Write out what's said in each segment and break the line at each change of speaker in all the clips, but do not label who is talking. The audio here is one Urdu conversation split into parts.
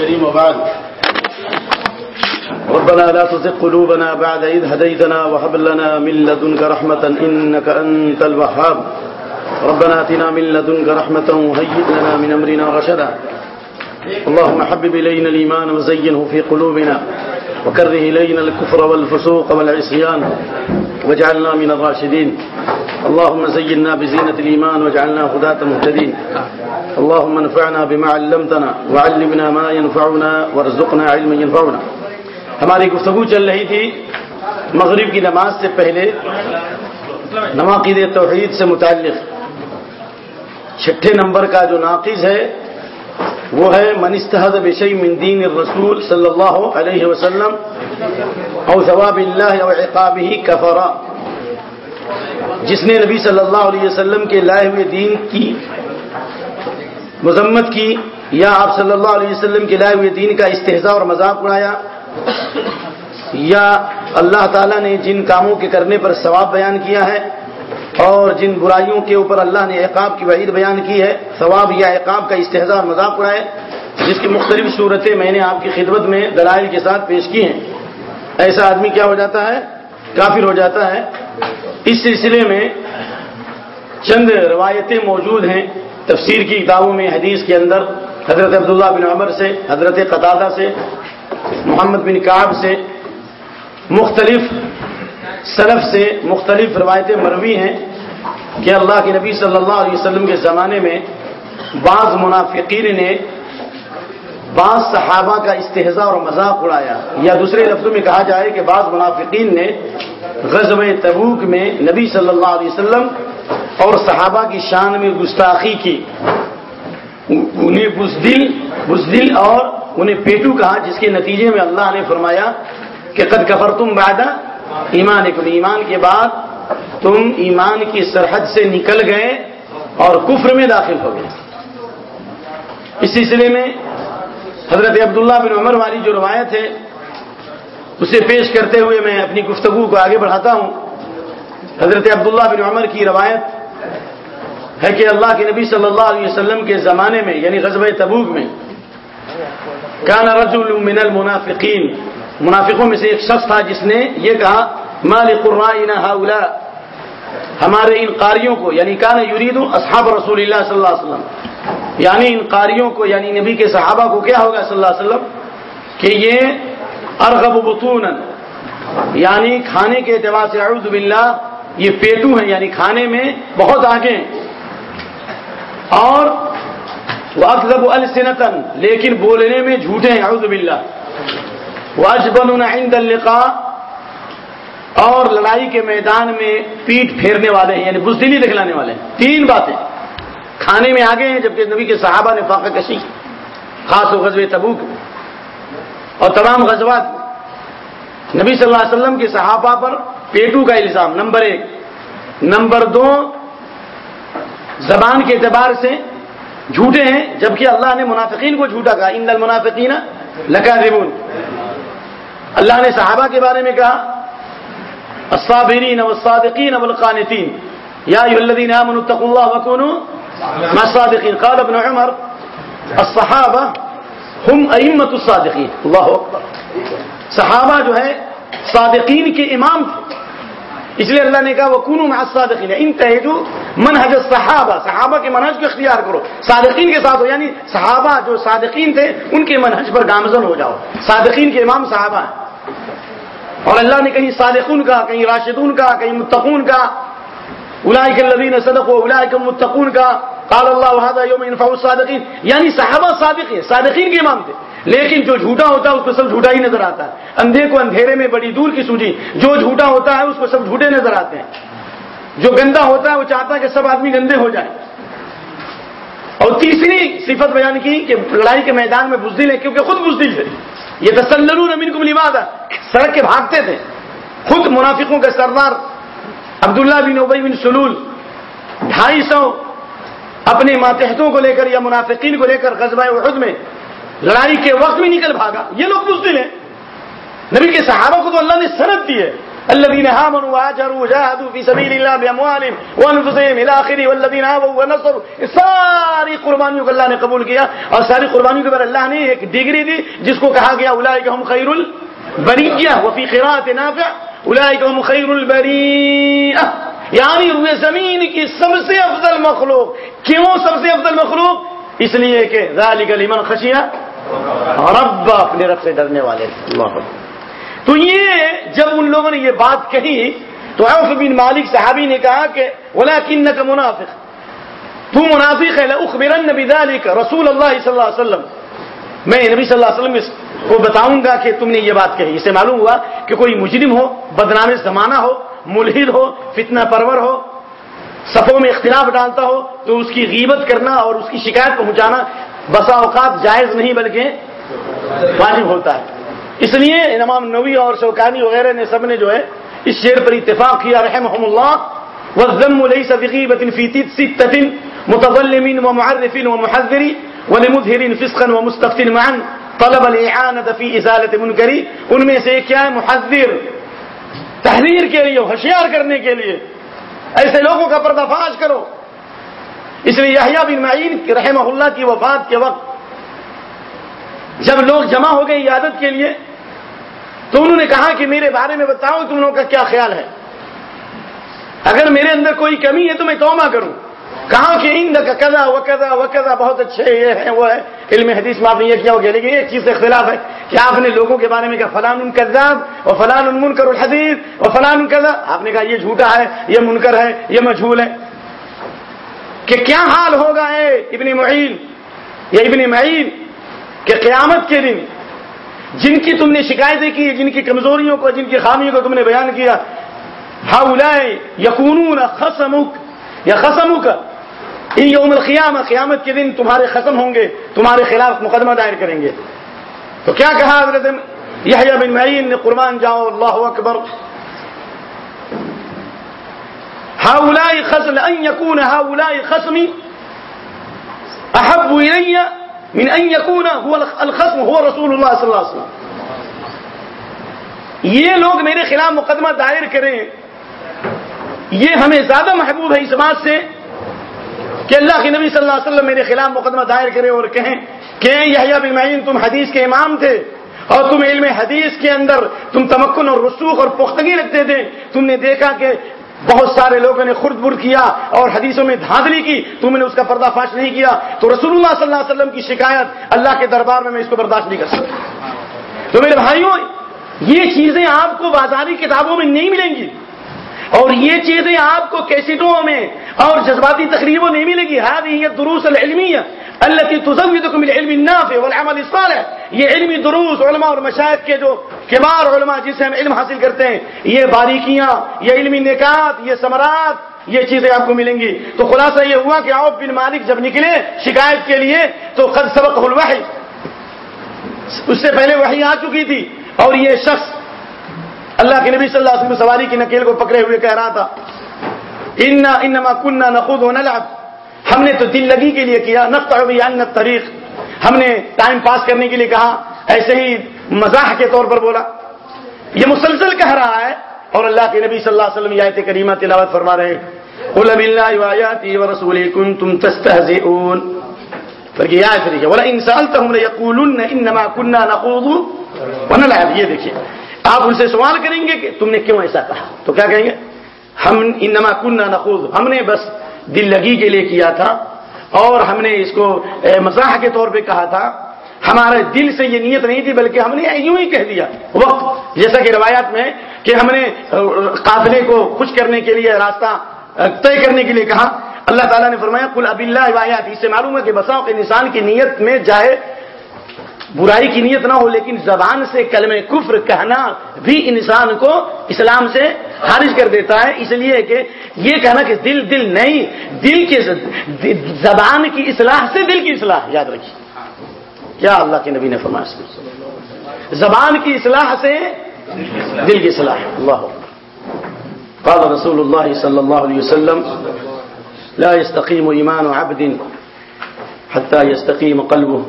الكريم وبعد. ربنا لا تزغ قلوبنا بعد إذ هديتنا وهب لنا من لدنك رحمة إنك أنت الوهاب. ربنا آتنا من لدنك رحمة وهيئ لنا من أمرنا رشدا. اللهم حبب إلينا الإيمان وزينه في قلوبنا وكره إلينا الكفر والفسوق والعصيان واجعلنا من الراشدين. اللهم زينا بزينة الإيمان واجعلنا هداة مهتدين. اللهم انفعنا بما علمتنا وعلمنا ما ينفعنا وارزقنا علما ينفعنا. ہماری گفتگو چل رہی تھی مغرب کی نماز سے پہلے. نواقید توحید سے متعلق. چھٹے نمبر کا جو ناقص ہے وہ ہے منستحد بشئی من دین الرسول صلی اللہ علیہ وسلم او ثواب اللہ و عقابہ کفرا جس نے نبی صلی اللہ علیہ وسلم کے لائے ہوئے دین کی مذمت کی یا آپ صلی اللہ علیہ وسلم کے لائے ہوئے دین کا استحضاء اور مذاق اڑایا یا اللہ تعالیٰ نے جن کاموں کے کرنے پر ثواب بیان کیا ہے اور جن برائیوں کے اوپر اللہ نے عقاب کی وعید بیان کی ہے، ثواب یا عقاب کا استحضاء اور مذاق اڑائے، جس کی مختلف صورتیں میں نے آپ کی خدمت میں دلائل کے ساتھ پیش کی ہیں۔ ایسا آدمی کیا ہو جاتا ہے؟ کافر ہو جاتا ہے۔ اس سلسلے میں چند روایتیں موجود ہیں۔ تفسیر کی کتابوں میں، حدیث کے اندر، حضرت عبداللہ بن عمر سے، حضرت قطادہ سے، محمد بن کاب سے، مختلف سلف سے مختلف روایتیں مروی ہیں کہ اللہ کے نبی صلی اللہ علیہ وسلم کے زمانے میں بعض منافقین نے بعض صحابہ کا استحضاء اور مذاق اڑایا یا دوسرے لفظوں میں کہا جائے کہ بعض منافقین نے غزب تبوک میں نبی صلی اللہ علیہ وسلم اور صحابہ کی شان میں گستاخی کی۔ انہیں بزدل بزدل اور انہیں پیٹو کہا، جس کے نتیجے میں اللہ نے فرمایا کہ قد کفر تم بادہ ایمان ایمان کے بعد تم ایمان کی سرحد سے نکل گئے اور کفر میں داخل ہو گئے۔ اس سلسلے میں حضرت عبداللہ بن عمر والی جو روایت ہے، اسے پیش کرتے ہوئے میں اپنی گفتگو کو آگے بڑھاتا ہوں۔ حضرت عبداللہ بن عمر کی روایت ہے کہ اللہ کے نبی صلی اللہ علیہ وسلم کے زمانے میں یعنی غزب تبوک میں، کان رجل من المنافقین منافقوں میں سے ایک شخص تھا جس نے یہ کہا مال قرآن ہاؤلا ہمارے ان قاریوں کو یعنی کان یرید اصحاب رسول اللہ صلی اللہ علیہ وسلم. یعنی ان قاریوں کو یعنی نبی کے صحابہ کو کیا ہوگا صلی اللہ علیہ وسلم؟ کہ یہ ارغب بطون یعنی کھانے کے اعتبار سے اعوذ باللہ، یہ پیٹو ہیں یعنی کھانے میں بہت آگے اور وہ اکزب السنتن لیکن بولنے میں جھوٹے ہیں، اعوذ باللہ۔ واجبن عند اللقاء، اور لڑائی کے میدان میں پیٹ پھیرنے والے ہیں یعنی بزدلی دکھلانے والے ہیں۔ تین باتیں۔ کھانے میں آگے ہیں، جبکہ نبی کے صحابہ نے فاقہ کشی خاص و غزب تبوک اور تمام غزوات نبی صلی اللہ علیہ وسلم کے صحابہ پر پیٹو کا الزام، نمبر ایک۔ نمبر دو، زبان کے اعتبار سے جھوٹے ہیں، جبکہ اللہ نے منافقین کو جھوٹا کہا، ان المنافقین لکا اللہ نے صحابہ کے بارے میں کہا، الصابرین والصادقین والقانتین، یا ایو الذین آمنوا اتقوا اللہ وکونوا ما صادقین قال ابن عمر، الصحابہ ہم ائمت الصادقین. اللہ اکبر. صحابہ جو ہے، صادقین کے امام تھے۔ اس لیے اللہ نے کہا وہ کنو میں صادقین ان تہجو منہج صحابہ صحابہ کے منہج کو اختیار کرو۔ صادقین کے ساتھ ہو یعنی صحابہ جو صادقین تھے، ان کے منہج پر گامزن ہو جاؤ۔ صادقین کے امام صحابہ ہیں۔ اور اللہ نے کہیں صادقون کا، کہیں راشدون کا، کہیں متقون کا۔ الائی کے لدین صدق و متقون کا۔ قال اللہ یوم انفاء الصادقین یعنی صحابہ صادق ہیں، صادقین کے امام تھے۔ لیکن جو جھوٹا ہوتا ہے اس کو سب جھوٹا ہی نظر آتا ہے۔ اندھے کو اندھیرے میں بڑی دور کی سوجی۔ جو جھوٹا ہوتا ہے اس کو سب جھوٹے نظر آتے ہیں۔ جو گندا ہوتا ہے وہ چاہتا ہے کہ سب آدمی گندے ہو جائیں۔ اور تیسری صفت بیان کی کہ لڑائی کے میدان میں بزدل ہے کیونکہ خود بزدل تھے۔ یہ تسلر امین کو لباد سڑک کے بھاگتے تھے۔ خود منافقوں کے سردار عبداللہ بن ابئی بن سلول ڈھائی سو اپنے ماتحتوں کو لے کر یا منافقین کو لے کر قصبہ احد میں لڑائی کے وقت میں نکل بھاگا۔ یہ لوگ بزدل ہیں۔ نبی کے صحابہ کو تو اللہ نے سرد دی ہے۔ الذين آمنوا وهاجروا وجاهدوا في سبيل الله باموالهم وانفسهم الى اخره والذين آووا ونصروا۔ ساری قربانیوں کو اللہ نے قبول کیا اور ساری قربانیوں کے بعد اللہ نے ایک ڈگری دی جس کو کہا گیا اولئک هم خیر البریہ وفي قراءه نافع۔ اولئک هم خیر البریہ یعنی روئے زمین کی سب سے افضل مخلوق۔ کیوں سب سے افضل مخلوق؟ اس لیے کہ ذالک لمن خشیہ۔ رب اپنے رب سے ڈرنے والے تو یہ جب ان لوگوں نے یہ بات کہی تو عوف بن مالک صحابی نے کہا کہ ولکنک منافق تو منافق ہے لاخبرن بذلك رسول اللہ صلی اللہ علیہ وسلم۔ میں نبی صلی اللہ علیہ وسلم کو بتاؤں گا کہ تم نے یہ بات کہی۔ اسے معلوم ہوا کہ کوئی مجرم ہو بدنام زمانہ ہو ملحد ہو فتنہ پرور ہو صفوں میں اختلاف ڈالتا ہو تو اس کی غیبت کرنا اور اس کی شکایت پہنچانا بسا اوقات جائز نہیں بلکہ واجب ہوتا ہے۔ اس لیے امام نوی اور شوکانی وغیرہ نے سب نے جو ہے اس شعر پر اتفاق کیا رحمهم الله والذم ليس بغيبة في ستة متظلم ومعرف ومحذر ولمظهر فسقا ومستفت معا، طلب الإعانة في إزالة منكر۔ ان میں سے کیا ہے؟ محذر۔ تحریر کے لیے، ہوشیار کرنے کے لیے۔ ایسے لوگوں کا پردہ فاش کرو۔ اس لیے یحییٰ بن معین رحمہ اللہ کی وفات کے وقت جب لوگ جمع ہو گئے عیادت کے لیے، تو انہوں نے کہا کہ میرے بارے میں بتاؤ تم لوگوں کا کیا خیال ہے۔ اگر میرے اندر کوئی کمی ہے تو میں توما کروں۔ کہا کہ ان کا کزا و کزا و کزا بہت اچھے یہ ہے وہ ہے علم حدیث میں آپ نے یہ کیا ہو گیا لیکن ایک چیز سے اختلاف ہے کہ آپ نے لوگوں کے بارے میں کہا، فلان ان کذاب اور فلان ان منکر الحدیث اور فلان ان کزا آپ نے کہا یہ جھوٹا ہے، یہ منکر ہے، یہ مجھول ہے۔ کہ کیا حال ہوگا اے ابن معین، یا ابن معین، کہ قیامت کے دن جن کی تم نے شکایتیں کی، جن کی کمزوریوں کو، جن کی خامیوں کو تم نے بیان کیا ہاؤلائے یقون خسمک یا خسمک ان یوم القیامہ، قیامت کے دن تمہارے ختم ہوں گے، تمہارے خلاف مقدمہ دائر کریں گے۔ تو کیا کہا حضرت یحییٰ بن معین نے، قربان جاؤ، اللہ اکبر هؤلاء خصم ان يكون هؤلاء خصمي احب الي من ان يكون هو الخصم هو رسول الله صلی اللہ علیہ وسلم. یہ لوگ میرے خلاف مقدمہ دائر کریں، یہ ہمیں زیادہ محبوب ہے اس بات سے کہ اللہ کے نبی صلی اللہ علیہ وسلم میرے خلاف مقدمہ دائر کرے اور کہیں کہ یحییٰ بن معین، تم حدیث کے امام تھے اور تم علم حدیث کے اندر تم تمکن اور رسوخ اور پختگی رکھتے تھے، تم نے دیکھا کہ بہت سارے لوگوں نے خرد بر کیا اور حدیثوں میں دھاندلی کی، تم نے اس کا پردہ فاش نہیں کیا۔ تو رسول اللہ صلی اللہ علیہ وسلم کی شکایت اللہ کے دربار میں میں اس کو برداشت نہیں کر سکتا۔ تو میرے بھائیوں، یہ چیزیں آپ کو بازاری کتابوں میں نہیں ملیں گی۔ اور یہ چیزیں آپ کو کیسٹوں میں اور جذباتی تقریبوں نہیں ملے گی۔ ہاں یہ دروس العلمیہ اللہ کی تزودکم العلم النافع والعمل الصالح۔ یہ علمی دروس علماء اور مشاہد کے جو کبار علماء جس سے ہم علم حاصل کرتے ہیں، یہ باریکیاں، یہ علمی نکات، یہ ثمرات، یہ چیزیں آپ کو ملیں گی۔ تو خلاصہ یہ ہوا کہ عوف بن مالک جب نکلے شکایت کے لیے، تو قد سبق الوحی۔ اس سے پہلے وحی آ چکی تھی اور یہ شخص اللہ کے نبی صلی اللہ علیہ وسلم سواری کی نکیل کو پکڑے ہوئے کہہ رہا تھا انا انما کننا نخوض ونلعب. ہم نے تو دل لگی کے لیے کیا، نقطع بیان طریق ہم نے ٹائم پاس کرنے کے لیے کہا، ایسے ہی مزاح کے طور پر بولا۔ یہ مسلسل کہہ رہا ہے اور اللہ کے نبی صلی اللہ علیہ وسلم آیت کریمہ تلاوت فرما رہے انما كنا نخوض ونلعب۔ یہ دیکھیے آپ ان سے سوال کریں گے کہ تم نے کیوں ایسا کہا؟ تو کیا کہیں گے؟ ہم انما کننا نخوض. ہم نے بس دل لگی کے لیے کیا تھا اور ہم نے اس کو مزاح کے طور پہ کہا تھا۔ ہمارے دل سے یہ نیت نہیں تھی بلکہ ہم نے یوں ہی کہہ دیا۔ وقت، جیسا کہ روایات میں کہ ہم نے قافلے کو خوش کرنے کے لیے، راستہ طے کرنے کے لیے کہا۔ اللہ تعالیٰ نے فرمایا کل اب اللہ روایات اس سے معلوم ہے کہ بساؤ کے انسان کی نیت میں جائے برائی کی نیت نہ ہو، لیکن زبان سے کلمہ کفر کہنا بھی انسان کو اسلام سے خارج کر دیتا ہے۔ اس لیے کہ یہ کہنا کہ دل دل نہیں، دل کے زبان کی اصلاح سے دل کی اصلاح، یاد رکھیے۔ کیا اللہ کے نبی نے فرمایا زبان کی اصلاح سے دل کی اصلاح۔ اللہ۔ قال رسول اللہ صلی اللہ علیہ وسلم، لا يستقيم ایمان عبد حتى يستقيم قلبه۔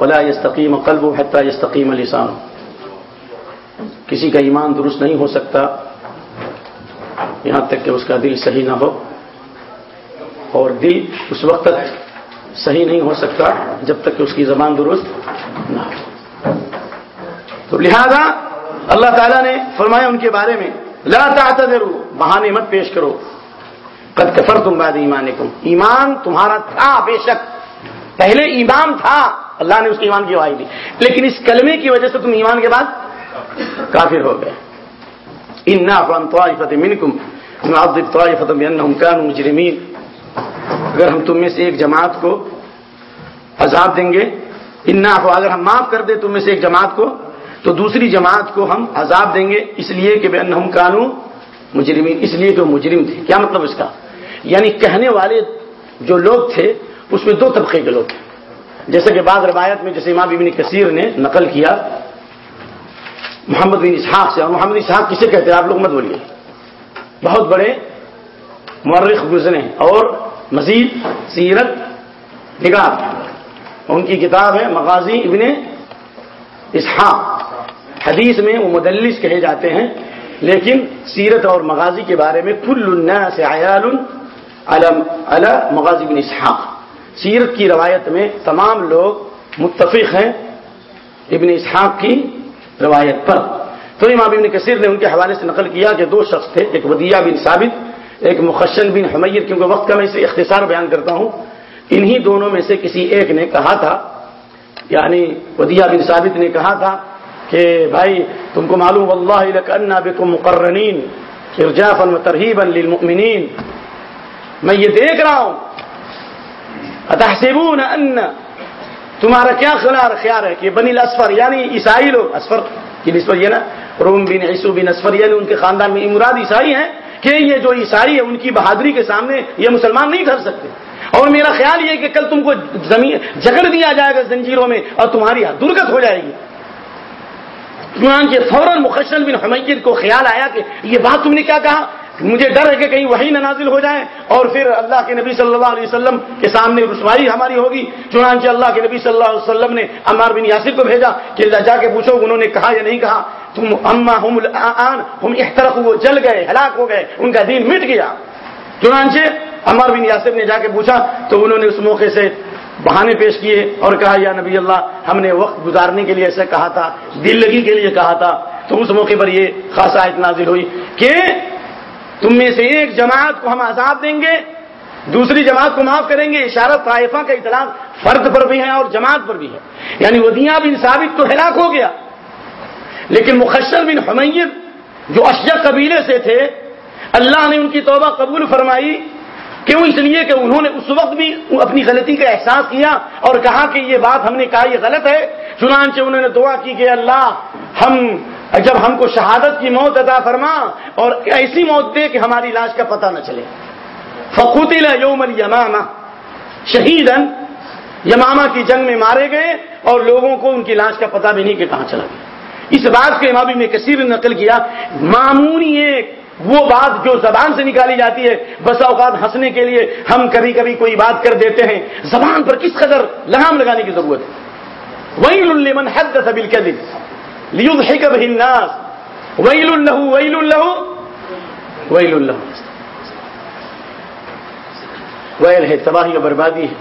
ولا يستقيم قلبه حتى يستقيم لسانه. کسی کا ایمان درست نہیں ہو سکتا، یہاں تک کہ اس کا دل صحیح نہ ہو، اور دل اس وقت تک صحیح نہیں ہو سکتا جب تک کہ اس کی زبان درست نہ ہو۔ تو لہذا اللہ تعالیٰ نے فرمایا ان کے بارے میں، لا تعتذروا، بہانے مت پیش کرو۔ قد کفر تم بعد ایمان ایمان تمہارا تھا بے شک۔ پہلے ایمان تھا، اللہ نے اس کے ایمان کی گواہی دی۔ لیکن اس کلمے کی وجہ سے تم ایمان کے بعد کافر ہو گئے۔ مجرمین اگر ہم تم میں سے ایک جماعت کو عذاب دیں گے ان اگر ہم معاف کر دیں تم میں سے ایک جماعت کو، تو دوسری جماعت کو ہم عذاب دیں گے۔ اس لیے کہ بے ہم قانون مجرمین، اس لیے کہ وہ مجرم تھے۔ کیا مطلب اس کا؟ یعنی کہنے والے جو لوگ تھے اس میں دو طبقے کے لوگ تھے جیسے کہ بعض روایت میں جیسے امام ابن کثیر نے نقل کیا، محمد بن اسحاق سے، اور محمد اسحاق کسے کہتے ہیں؟ آپ لوگ مت بولیے۔ بہت بڑے مورخ گزرے اور مزید سیرت نگاہ ان کی کتاب ہے مغازی ابن اسحاق۔ حدیث میں وہ مدلس کہے جاتے ہیں، لیکن سیرت اور مغازی کے بارے میں کل الناس عیال علی مغازی بن اسحاق۔ سیرت کی روایت میں تمام لوگ متفق ہیں ابن اسحاق کی روایت پر۔ تو امام ابن کثیر نے ان کے حوالے سے نقل کیا کہ دو شخص تھے، ایک ودیہ بن ثابت، ایک مخشن بن حمیر، کیونکہ وقت کا میں اسے اختصار بیان کرتا ہوں۔ انہی دونوں میں سے کسی ایک نے کہا تھا یعنی ودیہ بن ثابت نے کہا تھا کہ بھائی، تم کو معلوم اللہ بکم مقررین ارجافا و ترہیبا للمؤمنین۔ میں یہ دیکھ رہا ہوں اتحسبون ان تمہارا کیا خیال خیال ہے کہ بنی الاسفر یعنی عیسائی لوگ اسفر کی نسبت یہ نا، روم بن عیسو بن اسفر یعنی ان کے خاندان میں امراد عیسائی ہیں کہ یہ جو عیسائی ہے ان کی بہادری کے سامنے یہ مسلمان نہیں کر سکتے۔ اور میرا خیال یہ کہ کل تم کو زمین جگڑ دیا جائے گا زنجیروں میں اور تمہاری درگت ہو جائے گی۔ چنانچہ فوراً مخشن بن حمیر کو خیال آیا کہ یہ بات تم نے کیا کہا؟ مجھے ڈر ہے کہ کہیں وہی نہ نازل ہو جائے اور پھر اللہ کے نبی صلی اللہ علیہ وسلم کے سامنے رسوائی ہماری ہوگی۔ چنانچہ اللہ کے نبی صلی اللہ علیہ وسلم نے عمار بن یاسر کو بھیجا کہ جا کے پوچھو انہوں نے کہا یا نہیں کہا۔ تم اما ہم ہم احترق وہ جل گئے، ہلاک ہو گئے، ان کا دین مٹ گیا۔ چنانچہ عمار بن یاسر نے جا کے پوچھا تو انہوں نے اس موقع سے بہانے پیش کیے اور کہا، یا نبی اللہ، ہم نے وقت گزارنے کے لیے ایسے کہا تھا، دل لگی کے لیے کہا تھا۔ تو اس موقع پر یہ خاص آیت نازل ہوئی کہ تم میں سے ایک جماعت کو ہم عذاب دیں گے، دوسری جماعت کو معاف کریں گے اشارت طائفہ کا اطلاع فرد پر بھی ہے اور جماعت پر بھی ہے۔ یعنی ودیاں بن ثابت تو ہلاک ہو گیا۔ لیکن مخشر بن حمیر جو اشیاء قبیلے سے تھے، اللہ نے ان کی توبہ قبول فرمائی۔ کیوں؟ اس لیے کہ انہوں نے اس وقت بھی اپنی غلطی کا احساس کیا اور کہا کہ یہ بات ہم نے کہا یہ غلط ہے، چنانچہ انہوں نے دعا کی کہ اللہ، ہم جب ہم کو شہادت کی موت عطا فرما اور ایسی موت دے کہ ہماری لاش کا پتہ نہ چلے۔ فقوت یوم یمامہ شہید یمامہ کی جنگ میں مارے گئے اور لوگوں کو ان کی لاش کا پتہ بھی نہیں کہ کہاں چلا گیا۔ اس بات کے امابی میں کثیر نقل کیا، معمولی ایک وہ بات جو زبان سے نکالی جاتی ہے، بس اوقات ہنسنے کے لیے ہم کبھی کبھی کوئی بات کر دیتے ہیں۔ زبان پر کس قدر لگام لگانے کی ضرورت ہے؟ وہی لمن حد سبل کے دن لیب الناس. ویل اللہ ویل اللہ ویل اللہ ویل ہے، تباہی اور بربادی ہے،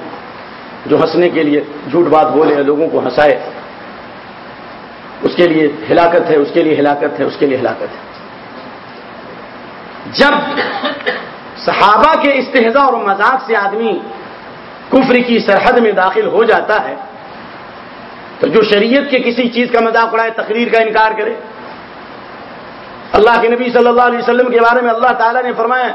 جو ہنسنے کے لیے جھوٹ بات بولے لوگوں کو ہنسائے۔ اس کے لیے ہلاکت ہے، اس کے لیے ہلاکت ہے، اس کے لیے ہلاکت ہے۔ جب صحابہ کے استحضاء اور مذاق سے آدمی کفر کی سرحد میں داخل ہو جاتا ہے تو جو شریعت کے کسی چیز کا مذاق اڑائے، تقریر کا انکار کرے۔ اللہ کے نبی صلی اللہ علیہ وسلم کے بارے میں اللہ تعالیٰ نے فرمایا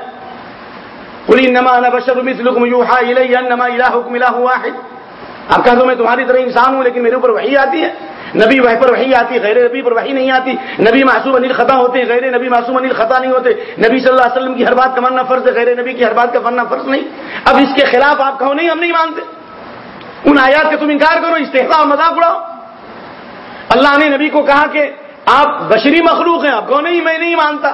آپ کہہ دو میں تمہاری طرح انسان ہوں، لیکن میرے اوپر وہی آتی ہے۔ نبی وح پر وہی آتی، غیر نبی پر وہی نہیں آتی۔ نبی معصوم انیل خطا ہوتے ہیں غیر نبی معصوم انیل خطا نہیں ہوتے۔ نبی صلی اللہ علیہ وسلم کی ہر بات کا ماننا فرض ہے، غیر نبی کی ہر بات کا ماننا فرض نہیں۔ اب اس کے خلاف آپ کہو، نہیں، ہم نہیں مانتے۔ ان آیات کا تم انکار کرو استحفا اور مذاق اڑاؤ اللہ نے نبی کو کہا کہ آپ بشری مخلوق ہیں، آپ کہو نہیں، میں نہیں مانتا۔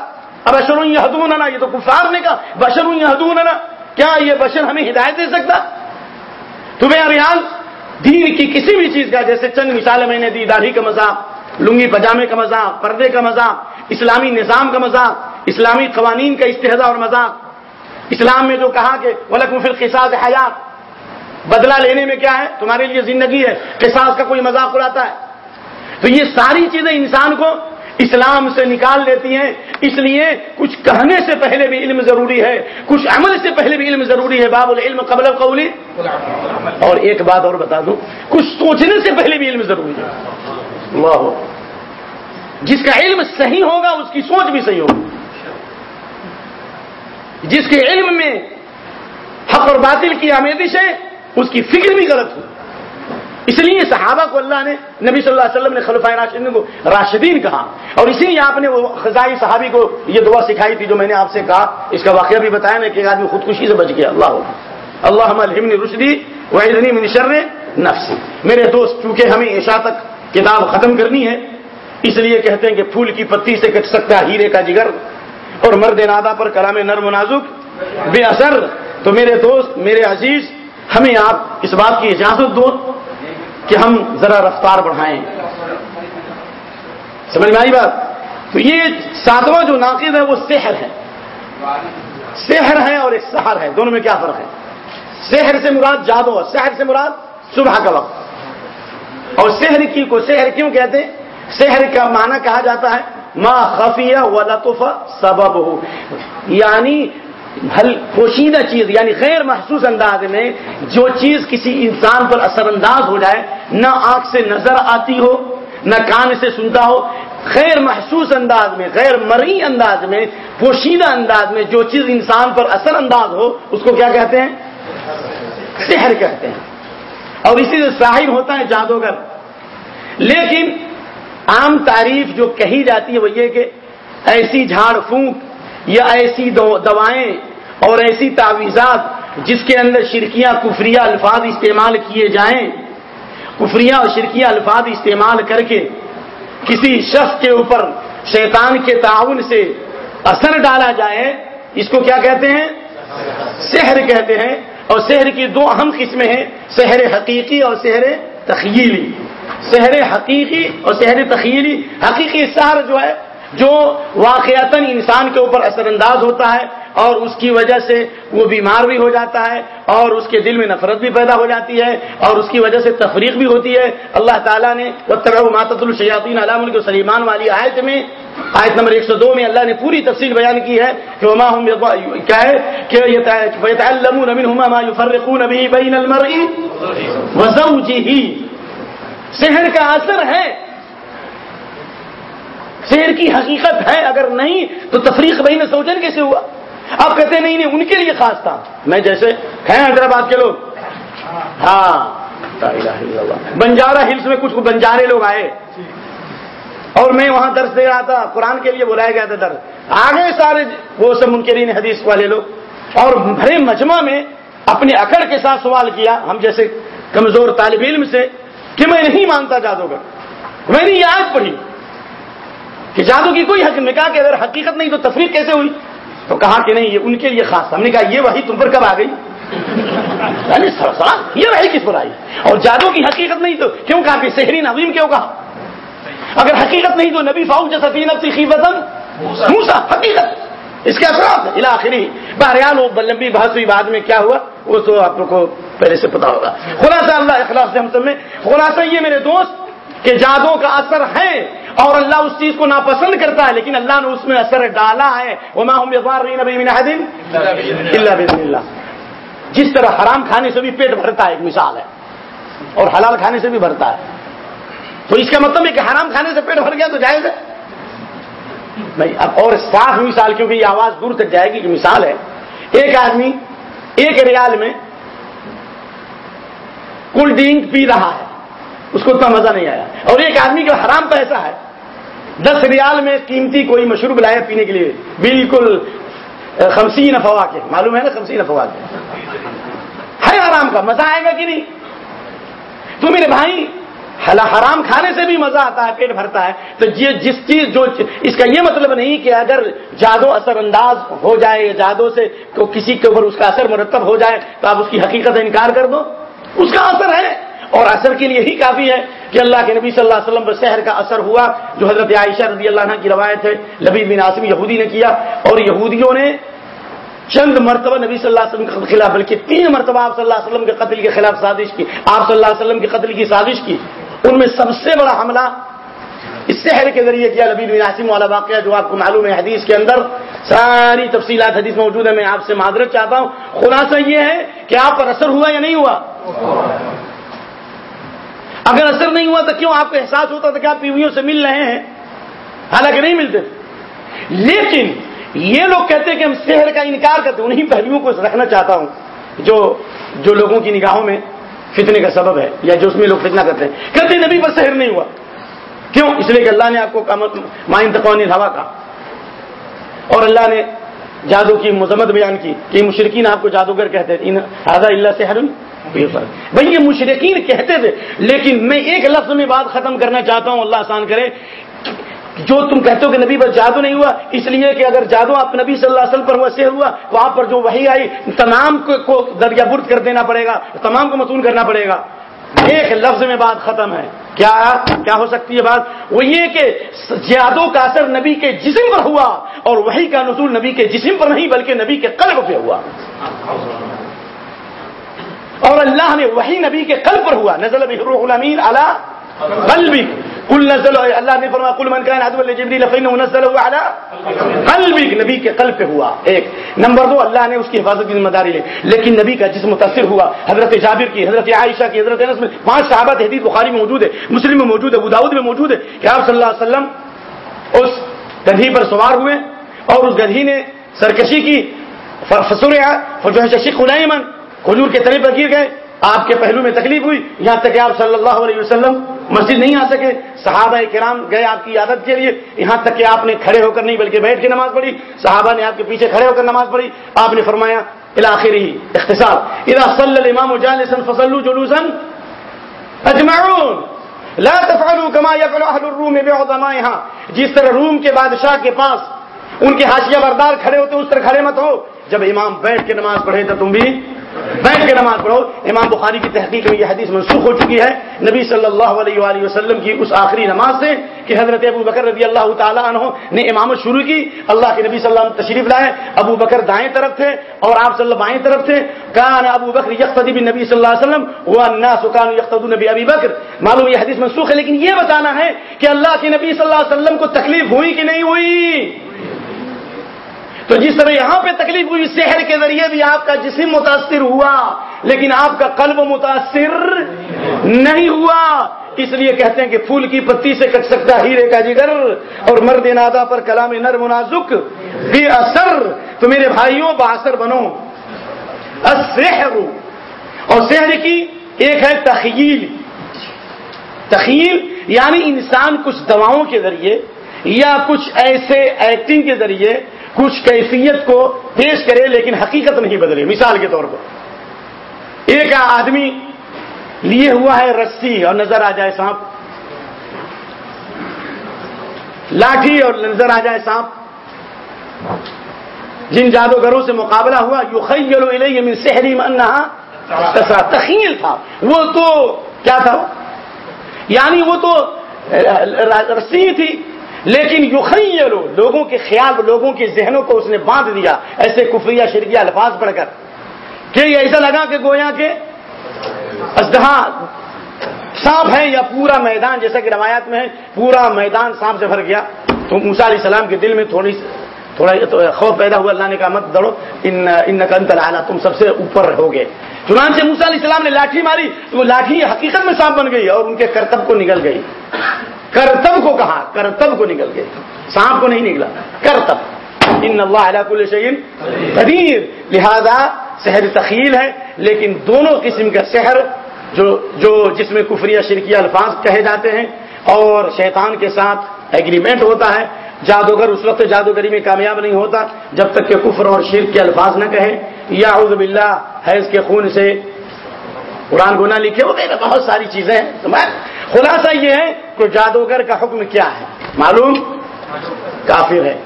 اب اشر یہ حدون یہ تو کفار نے کہا۔ بشر یہ حدون کیا یہ بشر ہمیں ہدایت دے سکتا؟ تمہیں ابھی دین کی کسی بھی چیز کا، جیسے چند مثالیں میں نے دی، داڑھی کا مذاق لنگی پجامے کا مذاق پردے کا مذاق اسلامی نظام کا مذاق اسلامی قوانین کا استحدہ اور مذاق اسلام میں جو کہا کہ ولکم فی القصاص حیات بدلہ لینے میں کیا ہے؟ تمہارے لیے زندگی ہے، قصاص کا کوئی مذاق اڑاتا ہے۔ تو یہ ساری چیزیں انسان کو اسلام سے نکال دیتی ہیں، اس لیے کچھ کہنے سے پہلے بھی علم ضروری ہے، کچھ عمل سے پہلے بھی علم ضروری ہے۔ باب العلم قبل قولی اور ایک بات اور بتا دوں، کچھ سوچنے سے پہلے بھی علم ضروری ہے۔ اللہ جس کا علم صحیح ہوگا، اس کی سوچ بھی صحیح ہوگی۔ جس کے علم میں حق اور باطل کی آمیزش ہے اس کی فکر بھی غلط ہو اس لیے صحابہ کو اللہ نے، نبی صلی اللہ علیہ وسلم نے خلفۂ راشدین کو راشدین کہا۔ اور اسی لیے آپ نے وہ خزائی صحابی کو یہ دعا سکھائی تھی جو میں نے آپ سے کہا۔ اس کا واقعہ بھی بتایا نا کہ ایک آدمی خودکشی سے بچ گیا۔ اللہ اللہ الحمن رشدی وحدنی منشر نفسی۔ میرے دوست، چونکہ ہمیں عشاء تک کتاب ختم کرنی ہے، اس لیے کہتے ہیں کہ پھول کی پتی سے کٹ سکتا ہے ہیرے کا جگر۔ اور مرد نادا پر کلام نرم نازک، بے اثر۔ تو میرے دوست، میرے عزیز ہمیں آپ اس بات کی اجازت دو کہ ہم ذرا رفتار بڑھائیں۔ سمجھ میں آئی بات؟ تو یہ ساتواں جو ناقد ہے وہ سحر ہے۔ سحر ہے اور ایک سہر ہے، دونوں میں کیا فرق ہے؟ سحر سے مراد جادو سحر سے مراد صبح کا وقت۔ اور سحر کی کو سحر کیوں کہتے ہیں؟ سحر کا معنی کہا جاتا ہے، ما خفیہ و لطف سبب ہو یعنی پوشیدہ چیز یعنی غیر محسوس انداز میں جو چیز کسی انسان پر اثر انداز ہو جائے، نہ آنکھ سے نظر آتی ہو، نہ کان سے سنتا ہو، غیر محسوس انداز میں، غیر مرئی انداز میں، پوشیدہ انداز میں جو چیز انسان پر اثر انداز ہو، اس کو کیا کہتے ہیں؟ سحر کہتے ہیں۔ اور اسی سے ظاہر ہوتا ہے جادوگر۔ لیکن عام تعریف جو کہی جاتی ہے وہ یہ کہ ایسی جھاڑ پھونک یا ایسی دوائیں اور ایسی تعویذات جس کے اندر شرکیاں کفریہ الفاظ استعمال کیے جائیں، کفریہ اور شرکیہ الفاظ استعمال کر کے کسی شخص کے اوپر شیطان کے تعاون سے اثر ڈالا جائے، اس کو کیا کہتے ہیں؟ شہر کہتے ہیں۔ اور شہر کی دو اہم قسمیں ہیں شہر حقیقی اور شہر تخیلی۔ شہر حقیقی اور شہر تخیلی، حقیقی شہر جو ہے جو واقعتا انسان کے اوپر اثر انداز ہوتا ہے اور اس کی وجہ سے وہ بیمار بھی ہو جاتا ہے اور اس کے دل میں نفرت بھی پیدا ہو جاتی ہے اور اس کی وجہ سے تفریق بھی ہوتی ہے۔ اللہ تعالیٰ نے ماتت الشیاطین علام کے سلیمان والی آیت میں، آیت نمبر ایک سو دو میں اللہ نے پوری تفصیل بیان کی ہے کہ کیا ہے کہ شہر کا اثر ہے شہر کی حقیقت ہے، اگر نہیں تو تفریق بھائی نے سوچن کیسے ہوا؟ آپ کہتے نہیں نہیں، ان کے لیے خاص تھا۔ میں جیسے ہیں حیدرآباد کے لوگ۔ ہاں۔ بنجارا ہلس میں کچھ بنجارے لوگ آئے۔ اور میں وہاں درس دے رہا تھا۔ قرآن کے لیے بلایا گیا تھا درس۔ آگے سارے وہ سب منکرین حدیث والے لوگ۔ اور بھرے مجمع میں اپنے اکڑ کے ساتھ سوال کیا۔ ہم جیسے کمزور طالب علم سے کہ میں نہیں مانتا جادوگر۔ میں نے یہ آج پڑھی۔ کہ جادو کی کوئی حقیقت کہا کہ اگر حقیقت نہیں تو تفریح کیسے ہوئی؟ تو کہا کہ نہیں یہ ان کے لیے خاص ہم نے کہا یہ وہی تم پر کب آ گئی؟ یعنی یہ وہی کس پر آئی؟ اور جادو کی حقیقت نہیں تو کیوں کہا کہ شہری نظیم کیوں کہا؟ اگر حقیقت نہیں تو نبی فاؤ جیسا تین موسا حقیقت۔ اس کے اثرات علاخری بہرحال وہ لمبی بحث ہوئی بعد میں کیا ہوا؟ وہ تو آپ کو پہلے سے پتا ہوگا۔ خلاصہ اللہ اخلاق سے ہم سب میں۔ خلاصہ یہ میرے دوست کہ جادو کا اثر ہے اور اللہ اس چیز کو ناپسند کرتا ہے، لیکن اللہ نے اس میں اثر ڈالا ہے۔ وہ اللہ جس طرح حرام کھانے سے بھی پیٹ بھرتا ہے، ایک مثال ہے۔ اور حلال کھانے سے بھی بھرتا ہے۔ تو اس کا مطلب ہے کہ حرام کھانے سے پیٹ بھر گیا تو جائز ہے؟ نہیں، اب اور صاف مثال، کیونکہ یہ آواز دور تک جائے گی کہ مثال ہے۔ ایک آدمی، ایک ریال میں کل ڈرنک پی رہا ہے۔ اس کو اتنا مزہ نہیں آیا۔ اور ایک آدمی کا حرام پیسہ ہے، دس ریال میں قیمتی کوئی مشروب لایا پینے کے لیے۔ بالکل خمسی نفوا کے۔ معلوم ہے نا خمسی نفوا کے؟ ہے حرام کا، مزہ آئے گا کہ نہیں؟ تو میرے بھائی حرام کھانے سے بھی مزہ آتا ہے، پیٹ بھرتا ہے۔ تو یہ جس چیز جو اس کا یہ مطلب نہیں کہ اگر جادو اثر انداز ہو جائے یا جادو سے تو کسی کے اوپر اس کا اثر مرتب ہو جائے، تو آپ اس کی حقیقت انکار کر دو۔ اس کا اثر ہے۔ اور اثر کے لیے ہی کافی ہے کہ اللہ کے نبی صلی اللہ علیہ وسلم پر شہر کا اثر ہوا، جو حضرت عائشہ رضی اللہ عنہ کی روایت ہے۔ نبی بن عاصم یہودی نے کیا اور یہودیوں نے چند مرتبہ نبی صلی اللہ علیہ وسلم کے خلاف، بلکہ تین مرتبہ آپ صلی اللہ علیہ وسلم کے قتل کے خلاف سازش کی، آپ صلی اللہ علیہ وسلم کے قتل کی سازش کی۔ ان میں سب سے بڑا حملہ اس شہر کے ذریعے کیا نبی بن عاصم والا واقعہ جو آپ کو معلوم ہے حدیث کے اندر۔ ساری تفصیلات حدیث موجود ہے میں آپ سے معذرت چاہتا ہوں۔ خلاصہ یہ ہے کہ آپ پر اثر ہوا یا نہیں ہوا؟ اگر اثر نہیں ہوا تو کیوں آپ کو احساس ہوتا تھا کہ آپ پیویوں سے مل رہے ہیں؟ حالانکہ نہیں ملتے۔ لیکن یہ لوگ کہتے ہیں کہ ہم شہر کا انکار کرتے ہیں۔ انہیں پہلوؤں کو رکھنا چاہتا ہوں جو جو لوگوں کی نگاہوں میں فتنے کا سبب ہے یا جو اس میں لوگ فتنہ کرتے ہیں۔ کہتے نبی پر شہر نہیں ہوا۔ کیوں؟ اس لیے کہ اللہ نے آپ کو مائن تقوانی ہوا کا اور اللہ نے جادو کی مذمت بیان کی کہ مشرقین آپ کو جادوگر کہتے تھے اللہ سے حرم بھائی، یہ مشرقین کہتے تھے، لیکن میں ایک لفظ میں بات ختم کرنا چاہتا ہوں، اللہ آسان کرے۔ جو تم کہتے ہو کہ نبی پر جادو نہیں ہوا، اس لیے کہ اگر جادو آپ نبی صلی اللہ علیہ وسلم پر ہوا سے ہوا تو آپ پر جو وہی آئی، تمام کو دریا برد کر دینا پڑے گا، تمام کو متون کرنا پڑے گا۔ ایک لفظ میں بات ختم ہے۔ کیا کیا ہو سکتی ہے بات؟ وہ یہ کہ جادو کا اثر نبی کے جسم پر ہوا اور وہی کا نزول نبی کے جسم پر نہیں، بلکہ نبی کے قلب پہ ہوا۔ اور اللہ نے وہی نبی کے قلب پر ہوا. نزل روح الامین اللہ قلبی. کل نزل اللہ نے فرمایا کل من کان ادب جبریل فین نزل ہوا اعلی قلبی. نبی کے قلب پہ ہوا. ایک. نمبر دو، اللہ نے اس کی حفاظت کی ذمہ داری لی. لیکن نبی کا جسم متاثر ہوا. حضرت جابر کی، حضرت عائشہ کی، حضرت انس میں پانچ صحابہ حدیث بخاری میں موجود ہے، مسلم میں موجود ہے، ابو داؤد میں موجود ہے کہ آپ صلی اللہ علیہ وسلم اس گدھی پر سوار ہوئے اور اس گدھی نے سرکشی کی فسور جو ہے شیخ خلیمن کھجور کے تنے پر گر گئے، آپ کے پہلو میں تکلیف ہوئی، یہاں تک کہ آپ صلی اللہ علیہ وسلم مسجد نہیں آ سکے۔ صحابہ کرام گئے آپ کی عادت کے لیے، یہاں تک کہ آپ نے کھڑے ہو کر نہیں بلکہ بیٹھ کے نماز پڑھی۔ صحابہ نے آپ کے پیچھے کھڑے ہو کر نماز پڑھی۔ آپ نے فرمایا الاخری اختصار اذا صلی الامام جالسا فصلوا جلوسا اجمعون۔ لا تفعلوا كما يفعل اهل الروم بعظمائها۔ جس طرح روم کے بادشاہ کے پاس ان کے حاشیہ بردار کھڑے ہوتے، اس طرح کھڑے مت ہو۔ جب امام بیٹھ کے نماز پڑھے تو تم بھی بیٹھ کے نماز پڑھو۔ امام بخاری کی تحقیق میں یہ حدیث منسوخ ہو چکی ہے۔ نبی صلی اللہ علیہ وآلہ وسلم کی اس آخری نماز سے کہ حضرت ابو بکر رضی اللہ تعالیٰ عنہ نے امامت شروع کی۔ اللہ کے نبی صلی اللہ علیہ وسلم تشریف لائے۔ ابو بکر دائیں طرف تھے اور آپ صلی اللہ بائیں طرف تھے۔ کان ابو بکر یقتدی بن نبی صلی اللہ علیہ وسلم وہ الناس کان یقتدون نبی ابی بکر۔ معلوم یہ حدیث منسوخ ہے، لیکن یہ بتانا ہے کہ اللہ کے نبی صلی اللہ علیہ وسلم کو تکلیف ہوئی کہ نہیں ہوئی؟ تو جس طرح یہاں پہ تکلیف ہوئی شہر کے ذریعے بھی آپ کا جسم متاثر ہوا، لیکن آپ کا قلب متاثر نہیں ہوا۔ اس لیے کہتے ہیں کہ پھول کی پتی سے کٹ سکتا ہیرے کا جگر، اور مرد نادا پر کلام نر منازک بے اثر۔ تو میرے بھائیوں باثر بنو۔ اور شہر کی ایک ہے تخیل۔ تخیل یعنی انسان کچھ دواؤں کے ذریعے یا کچھ ایسے ایکٹنگ کے ذریعے کچھ کیفیت کو پیش کرے لیکن حقیقت نہیں بدلے، مثال کے طور پر۔ ایک آدمی لیے ہوا ہے رسی اور نظر آ جائے سانپ۔ لاٹھی اور نظر آ جائے سانپ۔ جن جادوگروں سے مقابلہ ہوا یو خیل من شہری منہ تخیل تھا۔ وہ تو کیا تھا؟ یعنی وہ تو رسی تھی۔ لیکن یو لوگوں کے خیال لوگوں کے ذہنوں کو اس نے باندھ دیا، ایسے کفریہ، شرکیہ الفاظ پڑھ کر۔ کہ یہ ایسا لگا کہ گویا کے اسدہا سانپ ہے یا پورا میدان، جیسا کہ روایات میں ہے، پورا میدان سانپ سے بھر گیا۔ تو موسا علیہ السلام کے دل میں تھوڑی تھوڑا خوف پیدا ہوا، اللہ نے کہا مت دڑو ان ان تم سب سے اوپر رہو گے چنانچہ موسا علیہ السلام نے لاٹھی ماری، تو وہ لاٹھی حقیقت میں سانپ بن گئی اور ان کے کرتب کو نکل گئی۔ کرتب کو کہا، کرتب کو نکل گئے۔ سانپ کو نہیں نکلا۔ کرتب۔ ان اللہ علیہ کل شعین قدیر۔ لہذا شہر تخیل ہے، لیکن دونوں قسم کا شہر جو جو جس میں کفری شرکیہ الفاظ کہے جاتے ہیں، اور شیطان کے ساتھ ایگریمنٹ ہوتا ہے۔ جادوگر اس وقت جادوگری میں کامیاب نہیں ہوتا، جب تک کہ کفر اور شرک کے الفاظ نہ کہے یا عزب باللہ، ہے اس کے خون سے قرآن گنا لکھے وغیرہ بہت ساری چیزیں ہیں۔ خلاصہ یہ ہے کہ جادوگر کا حکم کیا ہے؟ معلوم؟ کافر ہے۔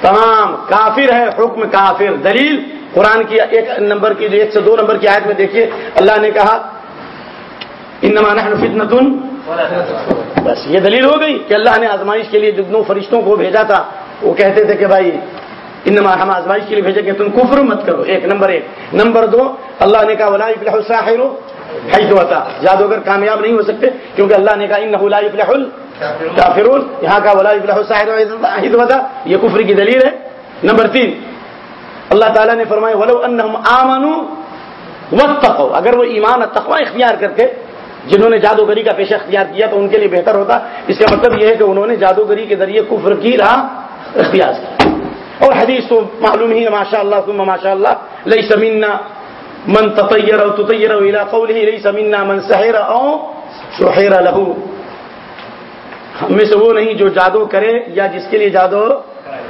تمام کافر ہے، حکم کافر۔ دلیل قرآن کی ایک نمبر کی، ایک سے دو نمبر کی آیت میں دیکھیے۔ اللہ نے کہا، انما نحن فتنة۔ بس یہ دلیل ہو گئی کہ اللہ نے آزمائش کے لیے جتنوں فرشتوں کو بھیجا تھا، وہ کہتے تھے کہ بھائی، انما ہم آزمائش کے لیے بھیجے کہ تم کفر مت کرو۔ ایک، نمبر ایک۔ نمبر دو، اللہ نے کہا، ولا افلح الساحر حیث وتا جادوگر کامیاب نہیں ہو سکتے کیونکہ اللہ نے کہا لا يفلح الكافرون یہاں کا ولا افلح الساحر حیث وتا یہ کفر کی دلیل ہے۔ نمبر تین اللہ تعالیٰ نے فرمایا ولو انہم واتقوا اگر وہ ایمان تقوی اختیار کر کے جنہوں نے جادوگری کا پیشہ اختیار کیا تو ان کے لیے بہتر ہوتا۔ اس کا مطلب یہ ہے کہ انہوں نے جادوگری کے ذریعے کفر کی راہ اختیار کی۔ اور حدیث تو معلوم ہی ماشاء اللہ تم ماشاء اللہ لئی سمینا من تطیر او تطیر الى قوله لئی سمینا من سحر او شحر لہو ہم میں سے وہ نہیں جو جادو کرے یا جس کے لیے جادو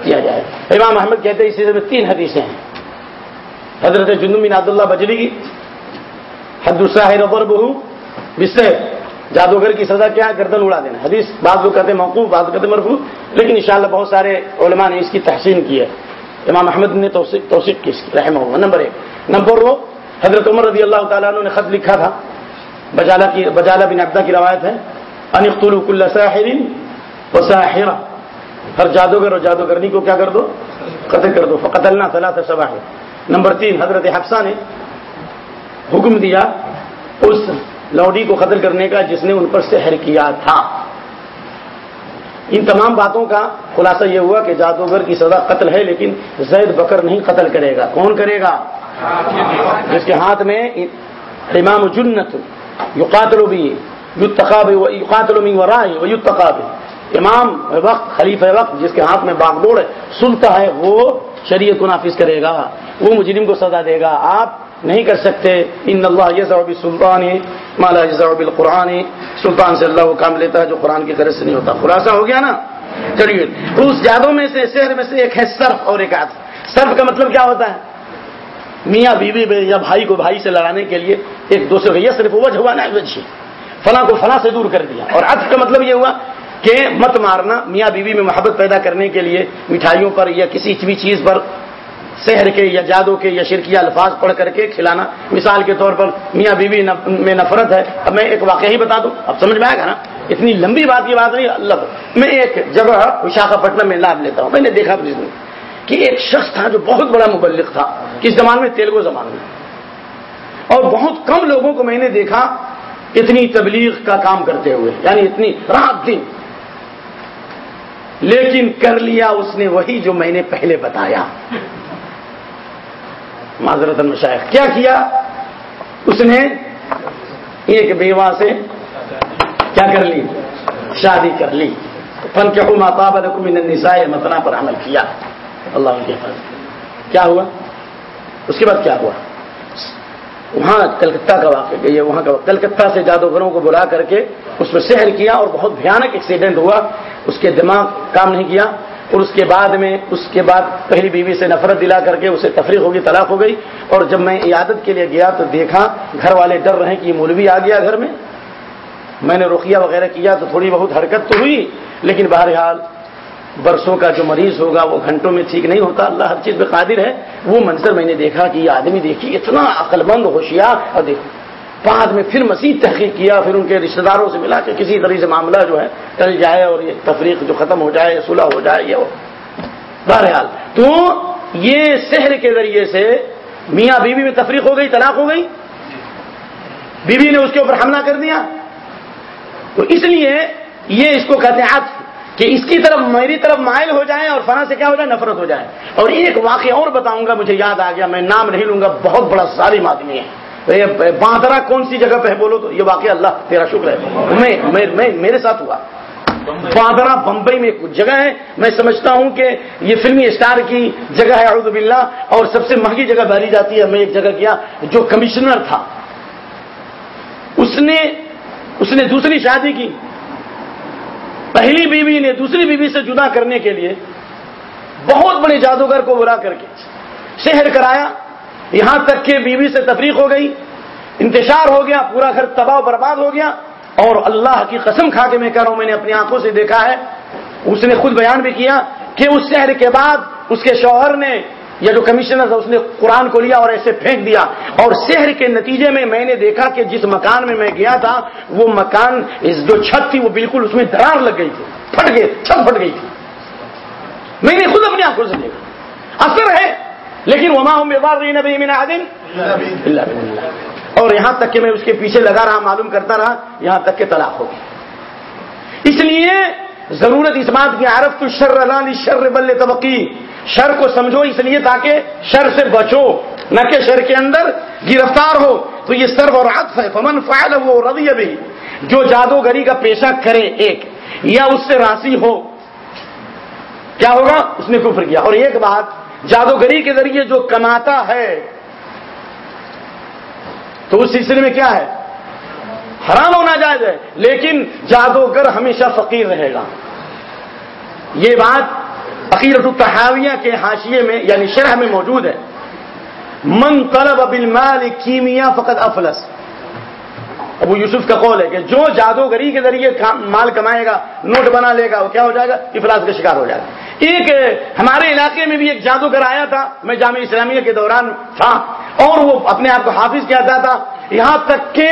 کیا جائے۔ امام احمد کہتے ہیں اسی میں تین حدیثیں ہیں۔ حضرت جنم بن عبداللہ بجلی کی، حد الساحر ضربه بالسحر جادوگر کی سزا کیا ہے؟ گردن اڑا دینا۔ حدیث بعض لوگ کہتے ہیں موقوف، بعض کہتے ہیں مرفوع، لیکن انشاءاللہ بہت سارے علماء نے اس کی تحسین کی ہے۔ امام احمد نے توثیق کی اس کی، رحمہ اللہ۔ نمبر ایک۔ نمبر دو حضرت عمر رضی اللہ تعالیٰ عنہ نے خط لکھا تھا۔ بجالہ کی بجالہ بن عبدہ کی روایت ہے۔ انختلو کل ساحر و ساحرہ ہر جادوگر اور جادوگرنی کو کیا کر دو؟ قتل کر دو۔ فقتلنا ثلاث سواحر۔ نمبر تین، حضرت حفصہ نے حکم دیا اس لوڈی کو قتل کرنے کا جس نے ان پر سحر کیا تھا۔ ان تمام باتوں کا خلاصہ یہ ہوا کہ جادوگر کی سزا قتل ہے، لیکن زید بکر نہیں قتل کرے گا۔ کون کرے گا؟ جس کے ہاتھ میں امام جنت یو قاتل بھی یو تقاب و یو تقاب امام وقت خلیف وقت جس کے ہاتھ میں باغ دوڑ ہے سلطہ ہے، وہ شریعت کو نافذ کرے گا، وہ مجرم کو سزا دے گا۔ آپ نہیں کر سکتے۔ ان اللہ یزا سلطان مالا یزا القرآن سلطان سے اللہ وہ کام لیتا ہے جو قرآن کی غرض سے نہیں ہوتا۔ خلاصہ ہو گیا نا؟ چلیے، اس جادوں میں سے، شہر میں سے ایک ہے سرف اور ایک ہاتھ سرف کا مطلب کیا ہوتا ہے؟ میاں بیوی میں یا بھائی کو بھائی سے لڑانے کے لیے ایک دوسرے کو یہ صرف وجہ ہوا نا وجہ۔ فلاں کو فلاں سے دور کر دیا۔ اور عطف کا مطلب یہ ہوا کہ مت مارنا، میاں بیوی میں محبت پیدا کرنے کے لیے مٹھائیوں پر یا کسی بھی چیز پر سحر کے یا جادو کے یا شرکیہ الفاظ پڑھ کر کے کھلانا۔ مثال کے طور پر میاں بیوی میں نفرت ہے۔ اب میں ایک واقعہ ہی بتا دوں۔ اب سمجھ میں آئے گا نا؟ اتنی لمبی بات یہ بات نہیں، اللہ میں ایک جگہ، وشاخاپٹنم میں لابھ لیتا ہوں۔ میں نے دیکھا کہ ایک شخص تھا جو بہت بڑا مبلک تھا، کس زمان میں؟ تیلگو زبان میں۔ اور بہت کم لوگوں کو میں نے دیکھا اتنی تبلیغ کا کام کرتے ہوئے یعنی اتنی رات دن۔ لیکن کر لیا اس نے وہی جو میں نے پہلے بتایا۔ معذرت المشائخ، کیا کیا؟ اس نے ایک بیوہ سے کیا کر لی؟ شادی کر لی۔ فن کے ماتا النساء، متنا پر عمل کیا۔ اللہ کے کیا ہوا؟ اس کے بعد کیا ہوا؟ وہاں کلکتہ کا واقعہ یہ وہاں کا کلکتہ سے جادوگروں کو بلا کر کے اس میں سحر کیا اور بہت بھیانک ایکسیڈنٹ ہوا۔ اس کے دماغ کام نہیں کیا۔ اور اس کے بعد میں اس کے بعد پہلی بیوی سے نفرت دلا کر کے اسے تفریح ہوگی، طلاق ہو گئی۔ اور جب میں عیادت کے لیے گیا تو دیکھا گھر والے ڈر رہے کہ یہ مولوی آ گیا گھر میں۔ میں نے رخیہ وغیرہ کیا تو تھوڑی بہت حرکت تو ہوئی، لیکن بہرحال برسوں کا جو مریض ہوگا وہ گھنٹوں میں ٹھیک نہیں ہوتا، اللہ ہر چیز پہ قادر ہے۔ وہ منظر میں نے دیکھا کہ یہ آدمی دیکھی اتنا عقل مند ہوشیار۔ اور دیکھو، بعد میں پھر مزید تحقیق کیا، پھر ان کے رشتے داروں سے ملا کہ کسی طرح سے معاملہ جو ہے ٹل جائے اور یہ تفریق جو ختم ہو جائے، صلح ہو جائے، یہ بہرحال، تو یہ شہر کے ذریعے سے میاں بیوی میں تفریق ہو گئی، طلاق ہو گئی۔ بیوی نے اس کے اوپر حملہ کر دیا۔ تو اس لیے یہ اس کو کہتے ہیں عطف۔ کہ اس کی طرف میری طرف مائل ہو جائے اور فنا سے کیا ہو جائے؟ نفرت ہو جائے۔ اور ایک واقعہ اور بتاؤں گا مجھے یاد آ گیا میں نام نہیں لوں گا بہت بڑا ساری آدمی ہے۔ باندرا کون سی جگہ پہ بولو تو یہ واقعہ اللہ تیرا شکر ہے۔ میں میرے ساتھ ہوا۔ باندرا بمبئی میں ایک جگہ ہے۔ میں سمجھتا ہوں کہ یہ فلمی اسٹار کی جگہ ہے اعوذ باللہ۔ اور سب سے مہنگی جگہ بھری جاتی ہے میں ایک جگہ کیا جو کمشنر تھا۔ اس نے اس نے دوسری شادی کی۔ پہلی بیوی نے دوسری بیوی سے جدا کرنے کے لیے بہت بڑے جادوگر کو بلا کر کے شہر کرایا۔ یہاں تک کہ بیوی سے تفریق ہو گئی، انتشار ہو گیا، پورا گھر تباہ و برباد ہو گیا۔ اور اللہ کی قسم کھا کے میں کہہ رہا ہوں، میں نے اپنی آنکھوں سے دیکھا ہے۔ اس نے خود بیان بھی کیا کہ اس شہر کے بعد اس کے شوہر نے یا جو کمشنر تھا، اس نے قرآن کو لیا اور ایسے پھینک دیا۔ اور شہر کے نتیجے میں میں نے دیکھا کہ جس مکان میں میں گیا تھا، وہ مکان جو چھت تھی، وہ بالکل اس میں درار لگ گئی تھی۔ پھٹ گئے چھت پھٹ گئی تھی۔ میں نے خود اپنے آنکھوں سے دیکھا۔ اثر ہے، لیکن وما ہوں اور یہاں تک کہ میں اس کے پیچھے لگا رہا، معلوم کرتا رہا، یہاں تک کہ طلاق ہوگی اس لیے ضرورت اس بات کی عرف تو شر اللہ شر بل تبقی شر کو سمجھو اس لیے تاکہ شر سے بچو، نہ کہ شر کے اندر گرفتار ہو۔ تو یہ سرو اور عطف ہے۔ فمن فعل وہ روی ابھی جو جادوگری کا پیشہ کرے ایک، یا اس سے راضی ہو۔ کیا ہوگا؟ اس نے کفر کیا۔ اور ایک بات، جادوگری کے ذریعے جو کماتا ہے، تو اس سلسلے میں کیا ہے؟ حرام ہونا جائز ہے۔ لیکن جادوگر ہمیشہ فقیر رہے گا۔ یہ بات عقیرت التحاویہ کے حاشیے میں یعنی شرح میں موجود ہے۔ من طلب بالمال کیمیا فقط افلس۔ ابو یوسف کا قول ہے کہ جو جادوگری کے ذریعے مال کمائے گا، نوٹ بنا لے گا، وہ کیا ہو جائے گا؟ افلاس کا شکار ہو جائے گا۔ ایک، ہمارے علاقے میں بھی ایک جادوگر آیا تھا، میں جامع اسلامیہ کے دوران تھا، اور وہ اپنے آپ کو حافظ کہتا تھا یہاں تک کہ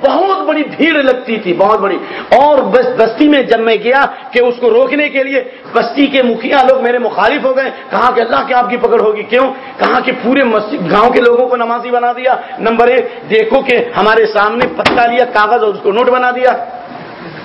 بہت بڑی بھیڑ لگتی تھی، بہت بڑی۔ اور بس بستی میں جب میں گیا کہ اس کو روکنے کے لیے بستی کے مکھیا لوگ میرے مخالف ہو گئے، کہا کہ اللہ کی آپ کی پکڑ ہوگی۔ کیوں؟ کہا کہ پورے مسجد گاؤں کے لوگوں کو نمازی بنا دیا۔ نمبر ایک، دیکھو کہ ہمارے سامنے پتا لیا، کاغذ اور اس کو نوٹ بنا دیا۔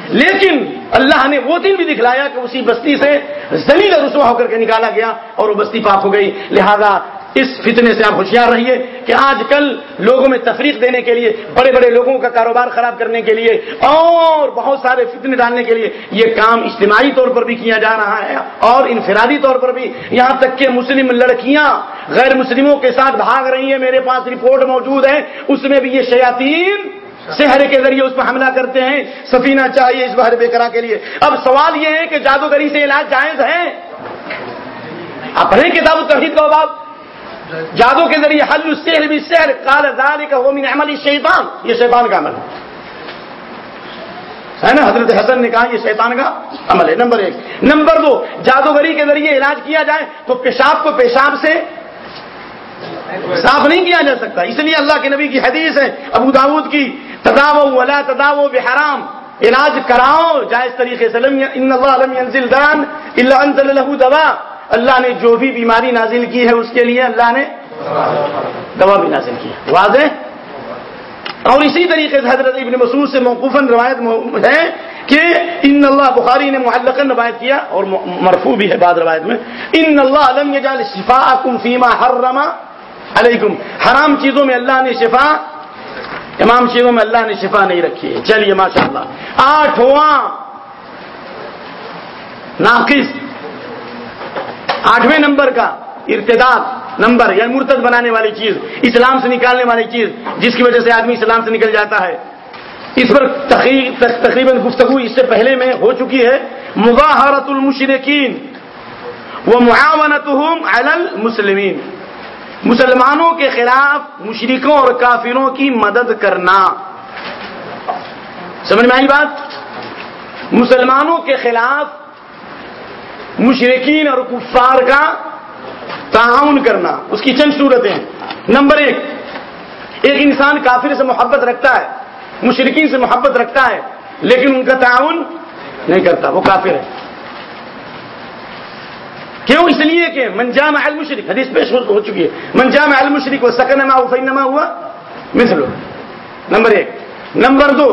لیکن اللہ نے وہ دن بھی دکھلایا کہ اسی بستی سے زلیل رسوا ہو کر کے نکالا گیا اور وہ بستی پاک ہو گئی۔ لہذا اس فتنے سے آپ ہوشیار رہیے کہ آج کل لوگوں میں تفریق دینے کے لیے، بڑے بڑے لوگوں کا کاروبار خراب کرنے کے لیے اور بہت سارے فتنے ڈالنے کے لیے یہ کام اجتماعی طور پر بھی کیا جا رہا ہے اور انفرادی طور پر بھی۔ یہاں تک کہ مسلم لڑکیاں غیر مسلموں کے ساتھ بھاگ رہی ہیں، میرے پاس رپورٹ موجود ہے۔ اس میں بھی یہ شیاتین شہر کے ذریعے اس پر حملہ کرتے ہیں۔ سفینہ چاہیے اس بہر بےکرا کے لیے۔ اب سوال یہ ہے کہ جادوگری سے علاج جائز ہے؟ آپ پڑھیں کتاب التوحید کا باب جادو کے ذریعے حل السحر بالسحر، قال ذلك هو من عمل الشیطان. یہ شیطان کا عمل ہے. نا؟ حضرت حسن نے کہا یہ شیطان کا عمل ہے. نمبر ایک. نمبر دو، جادوگری کے ذریعے علاج کیا جائے تو پیشاب کو پیشاب سے صاف نہیں کیا جا سکتا. اس لیے اللہ کے نبی کی حدیث ہے، ابو داود کی تداو ولا تداو بحرام. علاج کراؤ، جائز طریقے سے. ان اللہ لم ينزل دان الا انزل له دوا اللہ نے جو بھی بیماری نازل کی ہے اس کے لیے اللہ نے دوا بھی نازل کی ہے۔ واضح اور اسی طریقے سے حضرت ابن مسعود سے موقوفاً روایت ہے کہ ان اللہ بخاری نے معلقن روایت کیا اور مرفوع بھی ہے بعد روایت میں۔ ان اللہ علم شفا کم فیما حرما علیکم۔ حرام چیزوں میں اللہ نے شفا تمام چیزوں میں اللہ نے شفا نہیں رکھی ہے۔ چلیے ماشاء اللہ آٹھواں ناقص۔ آٹھویں نمبر کا ارتداد، نمبر یعنی مرتد بنانے والی چیز، اسلام سے نکالنے والی چیز، جس کی وجہ سے آدمی اسلام سے نکل جاتا ہے۔ اس پر تقریباً گفتگو اس سے پہلے میں ہو چکی ہے۔ مظاہرت المشرقین وہ معاونت المسلمین۔ مسلمانوں کے خلاف مشرقوں اور کافروں کی مدد کرنا۔ سمجھ میں آئی بات؟ مسلمانوں کے خلاف مشرقین اور کفار کا تعاون کرنا، اس کی چند صورتیں نمبر ایک ایک انسان کافر سے محبت رکھتا ہے مشرقین سے محبت رکھتا ہے، لیکن ان کا تعاون نہیں کرتا، وہ کافر ہے۔ کیوں؟ اس لیے کہ منجام المشرق حدیث پیش ہو چکی ہے۔ منجام المشرق وہ سکن نما نما ہوا مثل نمبر ایک۔ نمبر دو،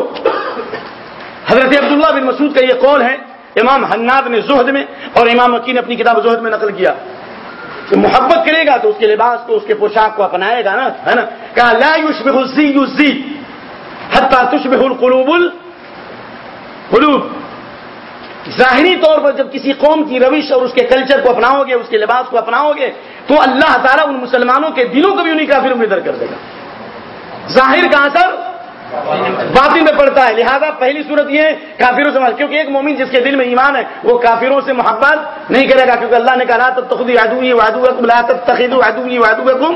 حضرت عبداللہ بن مسعود کا یہ قول ہے امام حناد نے زہد میں اور امام مکی نے اپنی کتاب زہد میں نقل کیا کہ محبت کرے گا تو اس کے لباس کو، اس کے پوشاک کو اپنائے گا نا، ہے نا؟ کہا، لا تشبہ القلوب القلوب۔ ظاہری طور پر جب کسی قوم کی روش اور اس کے کلچر کو اپناؤ گے، اس کے لباس کو اپناؤ گے، تو اللہ تعالیٰ ان مسلمانوں کے دلوں کو بھی انہیں کافروں میں در کر دے گا۔ ظاہر کا اثر باطن میں پڑتا ہے۔ لہذا پہلی صورت یہ ہے، کافروں سے کیونکہ ایک مومن جس کے دل میں ایمان ہے، وہ کافروں سے محبت نہیں کرے گا، کیونکہ اللہ نے کہا تو تخدی وادو وادو تخید وادو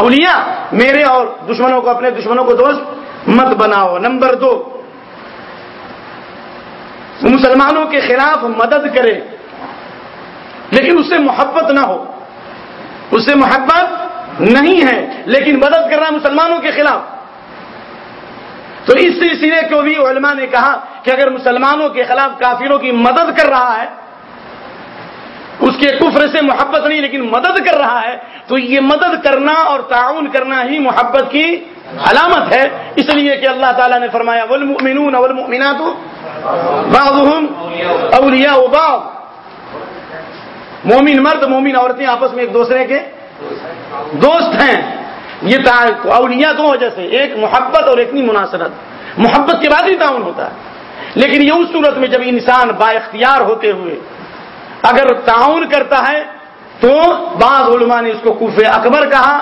اولیا میرے اور دشمنوں کو، اپنے دشمنوں کو دوست مت بناؤ۔ نمبر دو، مسلمانوں کے خلاف مدد کرے، لیکن اس سے محبت نہ ہو۔ اس سے محبت نہیں ہے، لیکن مدد کر رہا مسلمانوں کے خلاف۔ تو اس سلسلے کو بھی علماء نے کہا کہ اگر مسلمانوں کے خلاف کافروں کی مدد کر رہا ہے، اس کے کفر سے محبت نہیں، لیکن مدد کر رہا ہے، تو یہ مدد کرنا اور تعاون کرنا ہی محبت کی علامت ہے۔ اس لیے کہ اللہ تعالیٰ نے فرمایا، والمؤمنون والمؤمنات بعضهم اولیاء بعض۔ مومن مرد، مومن عورتیں آپس میں ایک دوسرے کے دوست ہیں۔ یہ اولیاء دو وجہ سے، ایک محبت اور ایک نہیں مناسبت۔ محبت کے بعد ہی تعاون ہوتا ہے۔ لیکن یہ اس صورت میں جب انسان با اختیار ہوتے ہوئے اگر تعاون کرتا ہے تو بعض علماء نے اس کو کفر اکبر کہا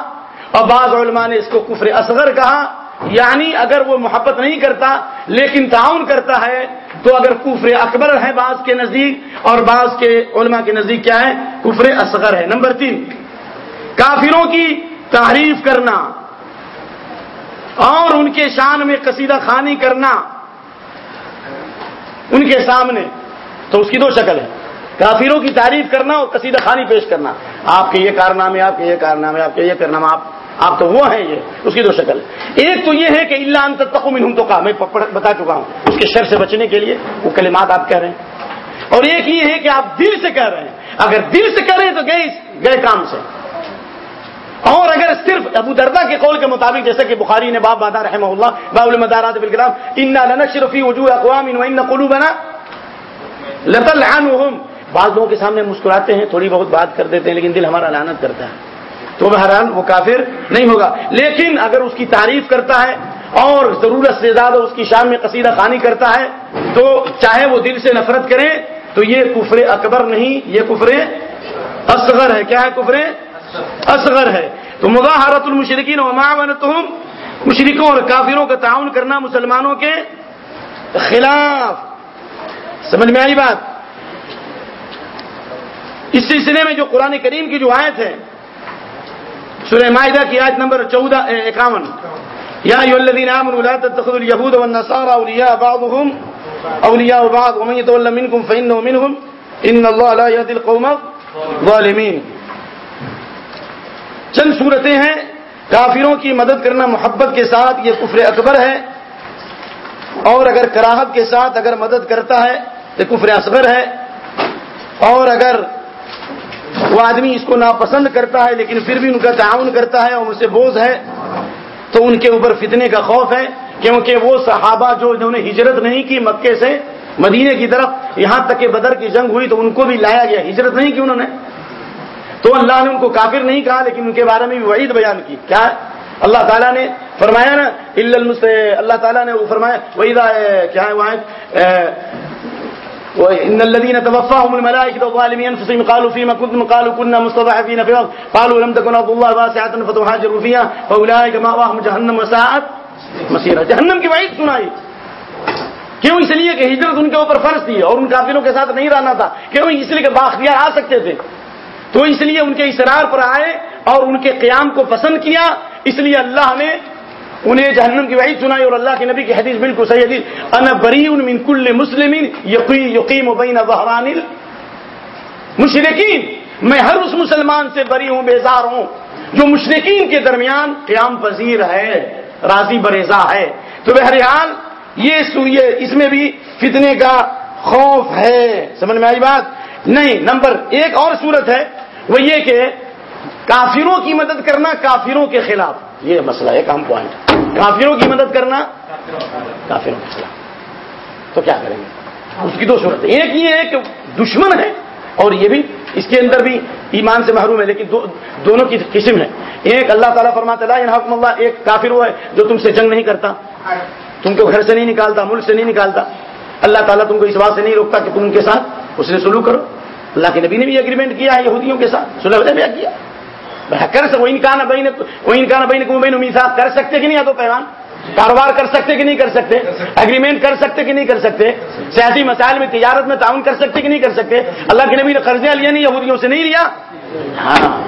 اور بعض علماء نے اس کو کفر اصغر کہا۔ یعنی اگر وہ محبت نہیں کرتا لیکن تعاون کرتا ہے تو اگر کفر اکبر ہے بعض کے نزدیک اور بعض کے علماء کے نزدیک کیا ہے؟ کفر اصغر ہے۔ نمبر تین، کافروں کی تعریف کرنا اور ان کے شان میں قصیدہ خانی کرنا ان کے سامنے تو اس کی دو شکل ہے کافروں کی تعریف کرنا اور قصیدہ خانی پیش کرنا۔ آپ کے یہ کارنامے، آپ کے یہ کارنامے، آپ کے یہ کارنامہ آپ آپ تو وہ ہیں یہ۔ اس کی دو شکل ایک تو یہ ہے کہ اللہ انت تقوم ہوں تو کہا۔ میں بتا چکا ہوں۔ اس کے شر سے بچنے کے لیے وہ کلمات آپ کہہ رہے ہیں۔ اور ایک یہ ہے کہ آپ دل سے کہہ رہے ہیں۔ اگر دل سے کہہ رہے ہیں تو گئے گئے کام سے۔ اور اگر صرف ابو دردا کے قول کے مطابق جیسے کہ بخاری نے باب بادار رحمہ اللہ، باب المدارات بالکلام ان لنشرفی وجوہ اقوام وان قلوبنا لتلعنهم بعض لوگوں کے سامنے مسکراتے ہیں، تھوڑی بہت بات کر دیتے ہیں، لیکن دل ہمارا لانت کرتا ہے۔ تو بہرحال وہ کافر نہیں ہوگا۔ لیکن اگر اس کی تعریف کرتا ہے اور ضرورت سے زیادہ اس کی شان میں قصیدہ خانی کرتا ہے، تو چاہے وہ دل سے نفرت کرے، تو یہ کفر اکبر نہیں، یہ کفر اصغر ہے۔ کیا ہے کفر؟ اصغر ہے۔ تو مظاہرت المشرقین مشرقوں اور کافروں کا تعاون کرنا مسلمانوں کے خلاف۔ سمجھ میں آئی بات؟ اس سلسلے میں جو قرآن کریم کی جو آیت ہے، سورہ معاہدہ کی آیت نمبر چودہ اکاون۔ یا الذین آمنوا لا تتخذوا اليهود والنصارى اولیاء بعضهم اولیاء بعض، ومن يتولى منكم فانه منهم ان الله لا يهدي القوم الظالمين۔ چند صورتیں ہیں۔ کافروں کی مدد کرنا محبت کے ساتھ یہ کفر اکبر ہے۔ اور اگر کراہت کے ساتھ اگر مدد کرتا ہے تو کفر اصغر ہے۔ اور اگر وہ آدمی اس کو ناپسند کرتا ہے لیکن پھر بھی ان کا تعاون کرتا ہے اور ان سے بوجھ ہے، تو ان کے اوپر فتنے کا خوف ہے۔ کیونکہ وہ صحابہ جو انہوں نے ہجرت نہیں کی مکے سے، مدینے کی طرف، یہاں تک کہ بدر کی جنگ ہوئی تو ان کو بھی لایا گیا۔ ہجرت نہیں کی انہوں نے۔ تو اللہ نے ان کو کافر نہیں کہا، لیکن ان کے بارے میں بھی وعید بیان کی۔ کیا اللہ تعالیٰ نے فرمایا نا اللہ تعالیٰ نے وہ فرمایا وہی کیا ہے وہاں ان الذين توفاهم الملائكه الظالمين انفسهم قالوا فيما كنتم قالوا كنا مستضعفين في الارض قالوا لم تكن ارض الله واسعه فتهاجروا فيها فاولئك ماواهم جهنم وساءت مصيرا۔ جہنم کی وعید سنائی۔ کیوں اس لیے کہ ہجرت ان کے اوپر فرض تھی اور ان کافروں کے ساتھ نہیں رہنا تھا؟ کیوں اس لیے کہ باختیار آ سکتے تھے؟ تو اس لیے ان کے اسرار پر آئے اور ان کے قیام کو پسند کیا۔ اس لیے اللہ نے انہیں جہنم کی وعید سنائی اور اللہ کے نبی کی حدیث بالکل صحیح حدیث، انا بری من کل مسلم یقیم بین بحران مشرقین میں ہر اس مسلمان سے بری ہوں، بیزار ہوں جو مشرقین کے درمیان قیام پذیر ہے، راضی بریزا ہے۔ تو بہرحال یہ اس میں بھی فتنے کا خوف ہے۔ سمجھ میں آئی بات؟ نہیں، نمبر ایک اور صورت ہے۔ وہ یہ کہ کافروں کی مدد کرنا کافروں کے خلاف۔ یہ مسئلہ ہے، کام پوائنٹ کافروں کی مدد کرنا کافروں کے خلاف۔ تو کیا کریں گے؟ اس کی دو صورت ایک یہ ہے کہ دشمن ہے اور یہ بھی اس کے اندر بھی ایمان سے محروم ہے، لیکن دو دونوں کی قسم ہے۔ ایک اللہ تعالیٰ فرماتا حکم اللہ، ایک کافر وہ ہے جو تم سے جنگ نہیں کرتا۔ تم کو گھر سے نہیں نکالتا، ملک سے نہیں نکالتا۔ اللہ تعالیٰ تم کو اس بات سے نہیں روکتا کہ تم ان کے ساتھ اس نے سلوک کرو۔ اللہ کے نبی نے بھی اگریمنٹ کیا ہے یہودیوں کے ساتھ۔ سلح کیا۔ کر سکتے وہ انکان بہن وہ انکان بہن کو کر سکتے کہ نہیں تو پیمان کاروبار کر سکتے کہ نہیں کر سکتے؟ اگریمنٹ کر سکتے کہ نہیں کر سکتے؟ سیاسی مسائل میں تجارت میں تعاون کر سکتے کہ نہیں کر سکتے؟ اللہ کے نبی نے قرضیاں لیا نہیں، یہودیوں سے نہیں لیا؟ ہاں۔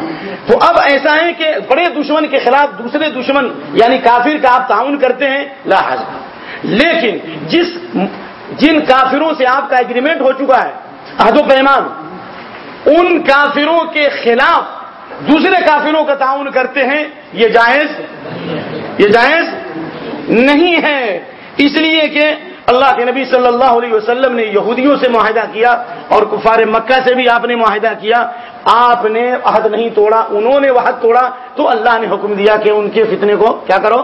تو اب ایسا ہے کہ بڑے دشمن کے خلاف دوسرے دشمن یعنی کافر کا آپ تعاون کرتے ہیں لاحظ لیکن جس جن کافروں سے آپ کا اگریمنٹ ہو چکا ہے عہد و پیمان ان کافروں کے خلاف دوسرے کافروں کا تعاون کرتے ہیں، یہ جائز؟ یہ جائز نہیں ہے۔ اس لیے کہ اللہ کے نبی صلی اللہ علیہ وسلم نے یہودیوں سے معاہدہ کیا اور کفار مکہ سے بھی آپ نے معاہدہ کیا۔ آپ نے عہد نہیں توڑا، انہوں نے وحد توڑا، تو اللہ نے حکم دیا کہ ان کے فتنے کو کیا کرو؟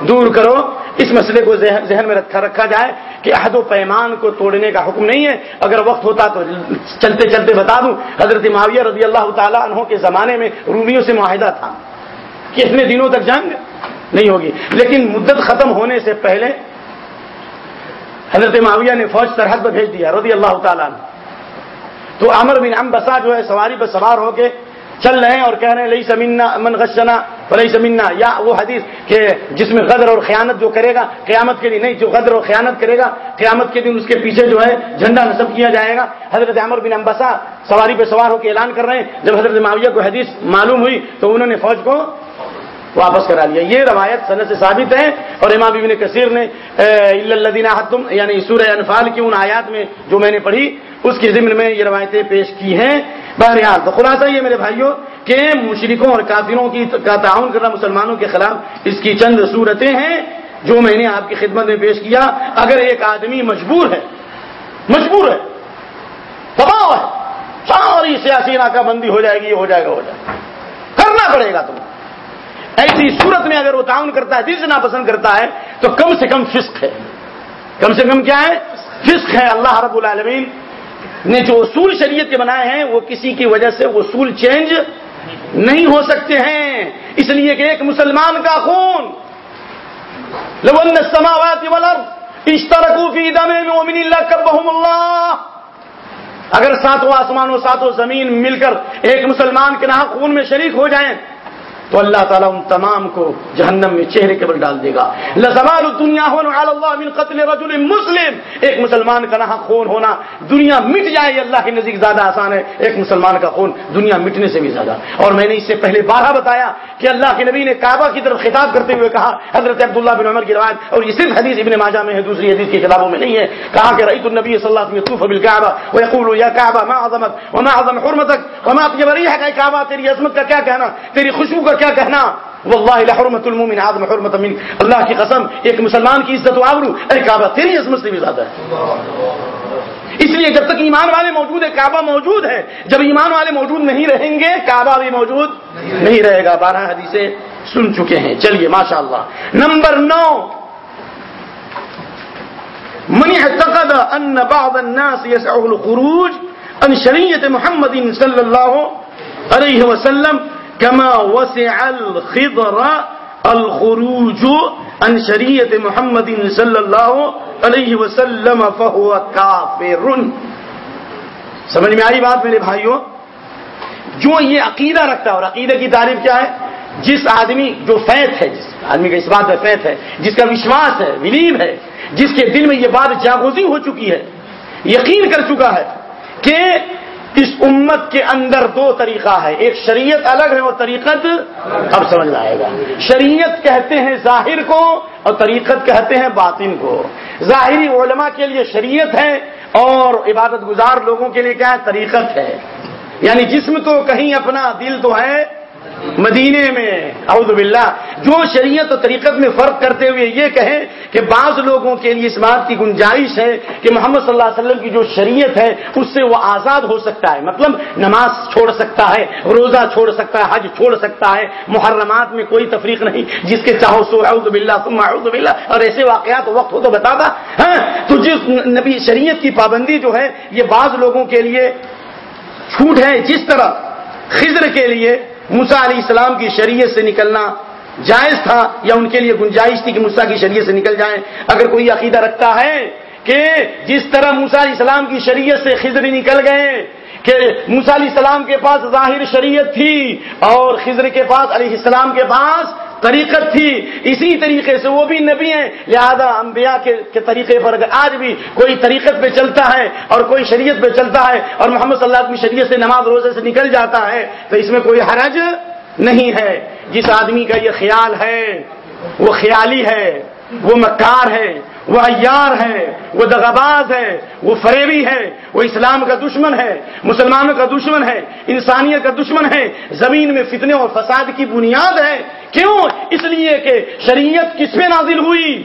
دور کرو، اس مسئلے کو ذہن میں رکھا رکھا جائے کہ عہد و پیمان کو توڑنے کا حکم نہیں ہے۔ اگر وقت ہوتا تو چلتے چلتے بتا دوں۔ حضرت معاویہ رضی اللہ تعالیٰ عنہ کے زمانے میں رومیوں سے معاہدہ تھا۔ کہ اتنے دنوں تک جنگ نہیں ہوگی۔ لیکن مدت ختم ہونے سے پہلے حضرت معاویہ نے فوج سرحد پر بھیج دیا، رضی اللہ تعالیٰ نے تو عمر بن ام بسا جو ہے، سواری پر سوار ہو کے چل رہے ہیں اور کہہ رہے ہیں لئی سمینا من غشنا فلئی سمینا یا وہ حدیث کہ جس میں غدر اور خیانت جو کرے گا، قیامت کے لیے نہیں، جو غدر اور خیانت کرے گا، قیامت کے دن اس کے پیچھے جو ہے جھنڈا نصب کیا جائے گا۔ حضرت عمر بن امبسا سواری پہ سوار ہو کے اعلان کر رہے ہیں۔ جب حضرت معاویہ کو حدیث معلوم ہوئی تو انہوں نے فوج کو واپس کرا لیا۔ یہ روایت صنعت سے ثابت ہے اور امام ابن کثیر نے الدین حتم یعنی سورہ انفال کی ان آیات میں جو میں نے پڑھی، اس کی ضمن میں یہ روایتیں پیش کی ہیں۔ بہرحال، تو خلاصہ یہ میرے بھائیوں کہ مشرقوں اور کافروں کی کا تعاون کرنا مسلمانوں کے خلاف اس کی چند صورتیں ہیں جو میں نے آپ کی خدمت میں پیش کیا۔ اگر ایک آدمی مجبور ہے مجبور ہے دباؤ ہے، ساری سیاسی ناکہ بندی ہو جائے گی، یہ ہو جائے گا، ہو جائے گا۔ کرنا پڑے گا تم ایسی صورت میں اگر وہ تعاون کرتا ہے، دل سے ناپسند کرتا ہے، تو کم سے کم فسق ہے۔ کم سے کم کیا ہے؟ فسق ہے۔ اللہ رب العالمین نے جو اصول شریعت کے بنائے ہیں، وہ کسی کی وجہ سے اصول چینج نہیں ہو سکتے ہیں۔ اس لیے کہ ایک مسلمان کا خون لبن سماوات اشترکوفی دم مومن اللہ کب اللہ۔ اگر ساتوں آسمان و ساتوں زمین مل کر ایک مسلمان کے نام خون میں شریک ہو جائیں تو اللہ تعالیٰ ان تمام کو جہنم میں چہرے کے بل ڈال دے گا. لزوال دنیا قتل رجل مسلم. ایک مسلمان کا نہ خون ہونا دنیا مٹ جائے اللہ کے نزدیک زیادہ آسان ہے. ایک مسلمان کا خون دنیا مٹنے سے بھی زیادہ. اور میں نے اس سے پہلے بارہ بتایا کہ اللہ کے نبی نے کعبہ کی طرف خطاب کرتے ہوئے کہا، حضرت عبداللہ بن عمر کی روایت، اور یہ صرف حدیث ابن ماجہ میں ہے، دوسری حدیث کی کتابوں میں نہیں ہے۔ کہا کہ رئیت النبی صلی اللہ علیہ وسلم بالکعبہ ويقول کعبہ، ما عظمت، وما عظم حرمتك وما اطيب ريحك کعبہ، تیری عظمت کا کیا کہنا؟ تیری خوشبو کا کیا کہنا؟ واللہ لحرمت المومن عظم حرمت من اللہ کی قسم، ایک مسلمان کی عزت و آبرو. اے کعبہ، تیری عظمت سے بھی زیادہ ہے. اس لیے جب تک ایمان والے موجود ہے کعبہ موجود ہے. جب ایمان والے موجود نہیں رہیں گے، کعبہ بھی موجود نہیں رہے گا. بارہ حدیثیں سن چکے ہیں. چلیے ماشاء اللہ نمبر نو. من اعتقد ان بعض الناس يسعه الخروج عن شریعت محمد صلی اللہ علیہ وسلم كما وسع الخضر الخروج عن شریعت محمد صلی اللہ علیہ وسلم، فهو کافر سمجھ میں آئی بات میرے بھائیوں؟ جو یہ عقیدہ رکھتا ہے، اور عقیدہ کی تعریف کیا ہے؟ جس آدمی جو فیت ہے، جس آدمی کا اس بات میں فیت ہے، جس کا وشواس ہے، بلیو ہے، جس کے دل میں یہ بات جاگوزی ہو چکی ہے، یقین کر چکا ہے کہ اس امت کے اندر دو طریقہ ہے۔ ایک شریعت الگ ہے اور طریقت اب سمجھ آئے گا۔ شریعت کہتے ہیں ظاہر کو اور طریقت کہتے ہیں باطن کو۔ ظاہری علماء کے لیے شریعت ہے اور عبادت گزار لوگوں کے لیے کیا ہے؟ طریقت ہے۔ یعنی جسم تو کہیں اپنا، دل تو ہے مدینے میں۔ اعوذ باللہ۔ جو شریعت و طریقت میں فرق کرتے ہوئے یہ کہیں کہ بعض لوگوں کے لیے اس بات کی گنجائش ہے کہ محمد صلی اللہ علیہ وسلم کی جو شریعت ہے، اس سے وہ آزاد ہو سکتا ہے۔ مطلب نماز چھوڑ سکتا ہے، روزہ چھوڑ سکتا ہے، حج چھوڑ سکتا ہے۔ محرمات میں کوئی تفریق نہیں جس کے چاہو سو اعوذ باللہ تم اعوذ باللہ۔ اور ایسے واقعات وقت ہو تو بتا دا ہاں تو جس نبی شریعت کی پابندی جو ہے، یہ بعض لوگوں کے لیے چھوٹ ہے۔ جس طرح خضر کے لیے موسا علیہ السلام کی شریعت سے نکلنا جائز تھا یا ان کے لیے گنجائش تھی کہ موسا کی شریعت سے نکل جائیں؟ اگر کوئی عقیدہ رکھتا ہے کہ جس طرح موسا علیہ السلام کی شریعت سے خضر نکل گئے، کہ موسا علیہ السلام کے پاس ظاہر شریعت تھی اور خضر کے پاس علیہ السلام کے پاس طریقت تھی، اسی طریقے سے وہ بھی نبی ہیں۔ لہذا انبیاء کے طریقے پر اگر آج بھی کوئی طریقت پہ چلتا ہے اور کوئی شریعت پہ چلتا ہے اور محمد صلی اللہ علیہ شریعت سے نماز روزے سے نکل جاتا ہے، تو اس میں کوئی حرج نہیں ہے۔ جس آدمی کا یہ خیال ہے، وہ خیالی ہے۔ وہ مکار ہے، وہ ایار ہے، وہ دغاباز ہے، وہ فریبی ہے، وہ اسلام کا دشمن ہے مسلمانوں کا دشمن ہے، انسانیت کا دشمن ہے، زمین میں فتنے اور فساد کی بنیاد ہے۔ کیوں؟ اس لیے کہ شریعت کس پہ نازل ہوئی؟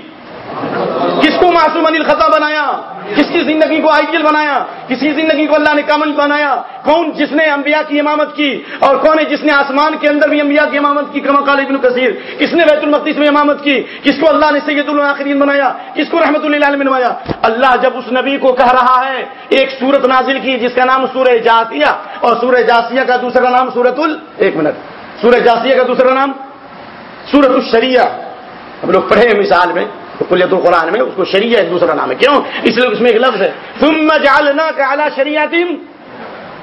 کس کو معصوم انل خطا بنایا؟ کس کی زندگی کو آئیڈیل بنایا؟ کس کی زندگی کو اللہ نے کامل بنایا؟ کون جس نے انبیاء کی امامت کی اور کون ہے جس نے آسمان کے اندر بھی انبیاء کی امامت کی؟ کما ابن کثیر، کس نے بیت المقدس میں امامت کی؟ کس کو اللہ نے سید الآخرین بنایا؟ کس کو رحمت اللہ علیہ بنوایا اللہ جب اس نبی کو کہہ رہا ہے، ایک سورت نازل کی جس کا نام سورہ جاسیہ اور سورہ جاسیہ کا دوسرا نام سورت ال ایک منٹ، سورہ جاسیہ کا دوسرا نام سورت الشریعہ۔ ہم لوگ پڑھے مثال میں۔ کلیت القرآن میں، اس کو شریعہ دوسرا نام ہے۔ کیوں؟ اس لیے اس میں ایک لفظ ہے۔ ثم جعلنا کا شریعت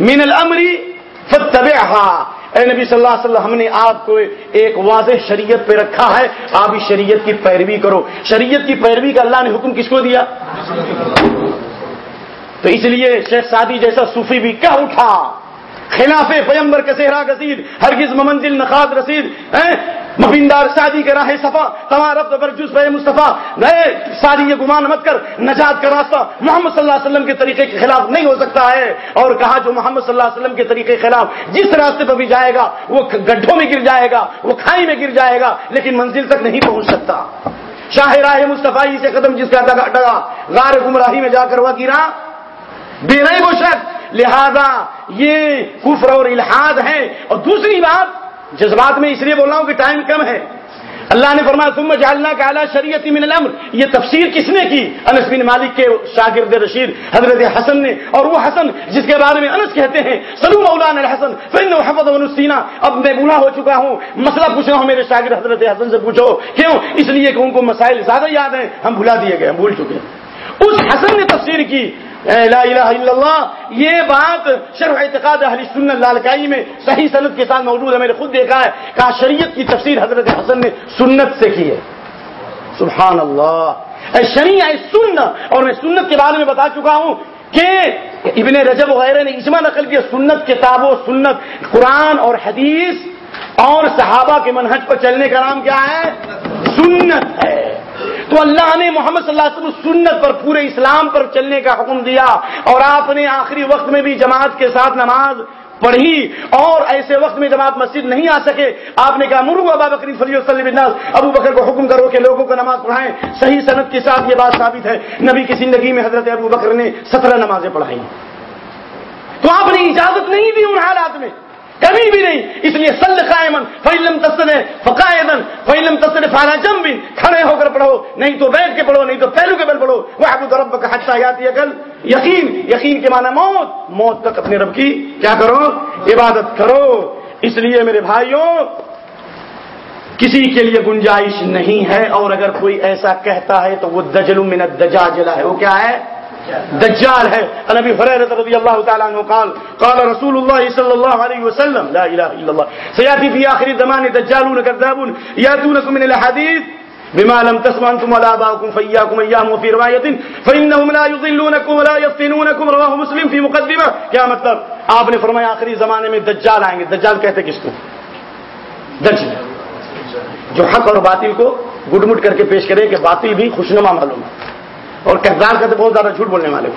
من الامری فتبعها اے نبی صلی اللہ علیہ وسلم، ہم نے آپ کو ایک واضح شریعت پہ رکھا ہے۔ آپ اس شریعت کی پیروی کرو۔ شریعت کی پیروی کا اللہ نے حکم کس کو دیا؟ تو اس لیے شیخ سادی جیسا صوفی بھی کہہ اٹھا؟ خلاف پیمبر کے صحرا کثیر ہرگز ممنزل نخاد رسید مفیندار شادی کے راہ صفا، تمہارا برجوس بے مصطفیٰ نئے شادی یہ گمان مت کر، نجات کا راستہ محمد صلی اللہ علیہ وسلم کے طریقے کے خلاف نہیں ہو سکتا ہے۔ اور کہا جو محمد صلی اللہ علیہ وسلم کے طریقے کے خلاف جس راستے پہ بھی جائے گا، وہ گڈھوں میں گر جائے گا، وہ کھائی میں گر جائے گا، لیکن منزل تک نہیں پہنچ سکتا۔ شاہ راہ مصطفی سے قدم جس کا ڈگا غار گمراہی میں جا کر وہ گرا۔ بے نہیں وہ شخص لہذا یہ کفر اور الحاد ہے اور دوسری بات، جذبات میں اس لیے بول رہا ہوں کہ ٹائم کم ہے۔ اللہ نے فرمایا تم جالنا کا اعلیٰ شریعت من الامر۔ یہ تفسیر کس نے کی؟ انس بن مالک کے شاگرد رشید، حضرت حسن نے۔ اور وہ حسن جس کے بارے میں انس کہتے ہیں سلو مولانا الحسن فن محمد ونسینہ اب میں بولا ہو چکا ہوں، مسئلہ پوچھ رہا ہوں میرے شاگرد حضرت حسن سے، پوچھو، کیوں؟ اس لیے کہ ان کو مسائل زیادہ یاد ہیں، ہم بھلا دیے گئے، ہم بھول چکے ہیں۔ اس حسن نے تفسیر کی لا الہ الا اللہ، یہ بات شرح اعتقاد اہل سنت لالکائی میں صحیح صنعت کے ساتھ موجود ہے، میں نے خود دیکھا ہے کہا شریعت کی تفسیر حضرت حسن نے سنت سے کی ہے۔ سبحان اللہ۔ شریع سنت، اور میں سنت کے بارے میں بتا چکا ہوں کہ ابن رجب وغیرہ نے اجماع نقل کیا، سنت کتاب و سنت قرآن اور حدیث اور صحابہ کے منہج پر چلنے کا نام کیا ہے؟ سنت ہے۔ تو اللہ نے محمد صلی اللہ علیہ وسلم سنت پر پورے اسلام پر چلنے کا حکم دیا اور آپ نے آخری وقت میں بھی جماعت کے ساتھ نماز پڑھی اور ایسے وقت میں جب آپ مسجد نہیں آ سکے۔ آپ نے کہا، مرو ابا بکری فلی وسلم، ابو بکر کو حکم کرو کہ لوگوں کو نماز پڑھائیں۔ صحیح صنعت کے ساتھ یہ بات ثابت ہے، نبی کی زندگی میں حضرت ابو بکر نے سترہ نمازیں پڑھائی۔ تو آپ نے اجازت نہیں دی ان حالات میں۔ کبھی بھی نہیں۔ اس لیے سل قائمن فیلم تصد فقائدن فیلم تصد فانا جم بھی کھڑے ہو کر پڑھو۔ نہیں تو بیٹھ کے پڑھو، نہیں تو پہلو کے بل پڑھو۔ وہ ابو رب کا حادثہ یاتی عقل یقین یقین کے معنی موت۔ موت تک اپنے رب کی کیا کرو؟ عبادت کرو۔ اس لیے میرے بھائیوں، کسی کے لیے گنجائش نہیں ہے۔ اور اگر کوئی ایسا کہتا ہے تو وہ دجل من الدجاجلہ ہے۔ وہ کیا ہے؟ دجال ہے۔ نبی حریرت رضی اللہ تعالیٰ عنہ قال قال رسول اللہ صلی اللہ علیہ وسلم، لا الہ الا اللہ، سیاتی فی آخری زمان دجالون کذابون، یاتونکم من الحدیث، بما لم تسمع انتم ولا اباؤكم فاياكم ايام وفي روايه فانهم لا يضلونكم ولا يفتنونكم رواه مسلم في مقدمه کیا مطلب؟ آپ نے فرمایا آخری زمانے میں دجال آئیں گے۔ دجال کہتے کس کو؟ دجال جو حق اور باطل کو گڈ مٹ کر کے پیش کرے کہ باطل بھی خوشنما معلوم۔ ہے اور کردار کا تو بہت زیادہ جھوٹ بولنے والے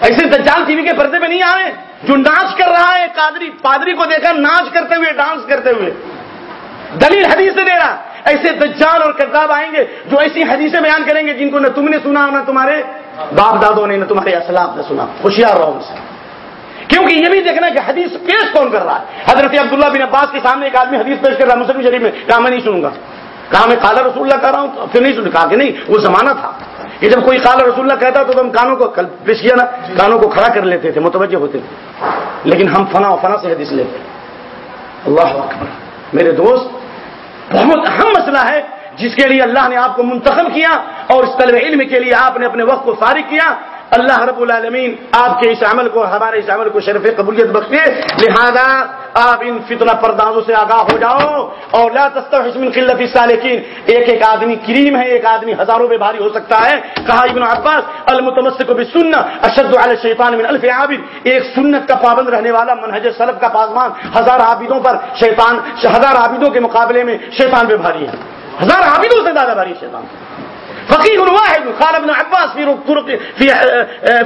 ایسے دجال ٹی وی کے پردے پہ نہیں آئے جو ناچ کر رہا ہے، قادری پادری کو دیکھا، ناچ کرتے ہوئے، ڈانس کرتے ہوئے۔ دلیل حدیث سے دے رہا۔ ایسے دجال اور کرداب آئیں گے جو ایسی حدیثیں بیان کریں گے جن کو نہ تم نے سنا، نہ تمہارے باپ دادوں نے، نہ تمہارے اسلام نے سنا۔ ہوشیار رہو ان سے۔ کیونکہ یہ بھی دیکھنا کہ حدیث پیش کون کر رہا ہے۔ حضرت عبداللہ بن عباس کے سامنے ایک آدمی حدیث پیش کر رہا ہے، مسلم شریف میں۔ کہا، میں نہیں سنوں گا۔ کہا، میں کالا رسول اللہ کہہ رہا ہوں۔ پھر نہیں سن کہا کہ نہیں، وہ زمانہ تھا۔ یہ جب کوئی قال رسول اللہ کہتا تو ہم کانوں کو پیش کیا نا کانوں کو کھڑا کر لیتے تھے، متوجہ ہوتے تھے۔ لیکن ہم فنا و فنا سے حدیث لیتے اللہ اکبر۔ میرے دوست، بہت اہم مسئلہ ہے جس کے لیے اللہ نے آپ کو منتخب کیا اور اس طلب علم کے لیے آپ نے اپنے وقت کو فارغ کیا۔ اللہ رب العالمین آپ کے اس عمل کو، ہمارے اس عمل کو شرف قبولیت بخشے۔ لہذا آپ ان فتنہ پردازوں سے آگاہ ہو جاؤ اور لا من قلت السالکین۔ ایک ایک آدمی کریم ہے، ایک آدمی ہزاروں میں بھاری ہو سکتا ہے۔ کہا ابن عباس، المتمسک بالسنہ، اشد علی الشیطان من الف عابد۔ ایک سنت کا پابند رہنے والا، منہج سلف کا پاسمان ہزار عابدوں پر شیطان، ہزار عابدوں کے مقابلے میں شیطان پہ بھاری ہے۔ ہزار عابدوں سے زیادہ بھاری شیطان۔ فقیر واحد قال ابن عباس في طرق في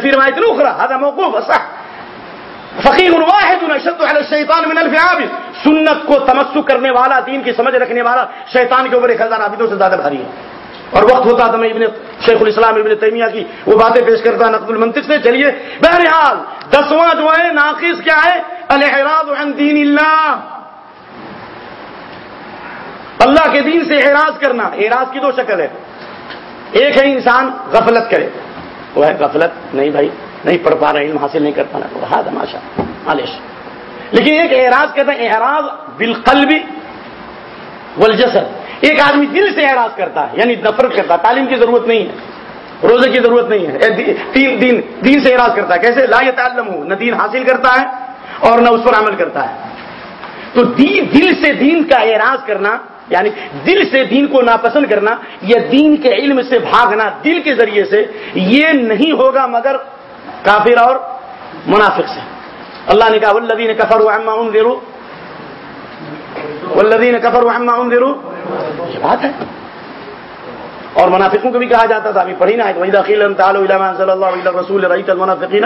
في روايه اخرى هذا موقوف، صح. فقیر واحد اشد على الشيطان من الف عابد. سنت کو تمسک کرنے والا، دین کی سمجھ رکھنے والا، شیطان کے اوپر ایک ہزار عابدوں سے زیادہ بھاری ہے. اور وقت ہوتا تو میں ابن شیخ الاسلام ابن تیمیہ کی وہ باتیں پیش کرتا نقد المنطق سے. چلیے، بہرحال، دسواں جو ہے ناقص کیا ہے؟ الحراض عن دین اللہ. اللہ کے دین سے اعراض کرنا، اعراض کی دو شکل ہے. ایک ہے انسان غفلت کرے۔ وہ ہے غفلت، نہیں بھائی، نہیں پڑھ پا رہا، علم حاصل نہیں کر پا رہا۔ ہاں تماشا معلش۔ لیکن ایک اعراض کہتے ہیں اعراض بالقلب والجسد۔ ایک آدمی دل سے اعراض کرتا ہے یعنی نفرت کرتا ہے، تعلیم کی ضرورت نہیں ہے، روزے کی ضرورت نہیں ہے تین دین دین سے اعراض کرتا ہے۔ کیسے؟ لا تعلم ہو نہ دین حاصل کرتا ہے اور نہ اس پر عمل کرتا ہے۔ تو دین دل سے دین کا اعراض کرنا یعنی دل سے دین کو ناپسند کرنا یا دین کے علم سے بھاگنا دل کے ذریعے سے، یہ نہیں ہوگا مگر کافر اور منافق سے۔ اللہ نے کہا ولدین کفر ان دیرو ولدین کفر ان دیرو یہ بات ہے۔ اور منافقوں کو بھی کہا جاتا تھا، ابھی پڑھی نا وحید صلی اللہ علیہ رسول رحیت المنافقین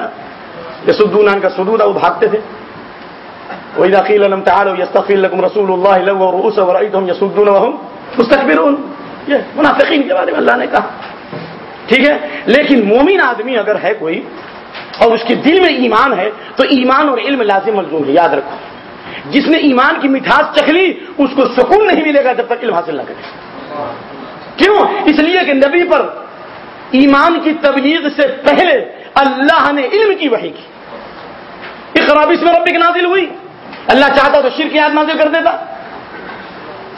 یہ سدون کا سدود، وہ بھاگتے تھے۔ وحید عقیل علم تعالو یستقیل لکم رسول اللہ لو رؤوس ورأیتهم یسدون وهم مستقبرون یہ منافقین کے بارے میں اللہ نے کہا۔ ٹھیک ہے؟ لیکن مومن آدمی اگر ہے کوئی اور اس کے دل میں ایمان ہے، تو ایمان اور علم لازم ملزوم ہے یاد رکھو۔ جس نے ایمان کی مٹھاس چکھ لی، اس کو سکون نہیں ملے گا جب تک علم حاصل نہ کرے۔ کیوں؟ اس لیے کہ نبی پر ایمان کی تبلیغ سے پہلے اللہ نے علم کی وحی کی۔ اقرابی میں ربی کی نازل ہوئی۔ اللہ چاہتا تو شیر کی یاد نازل کر دیتا،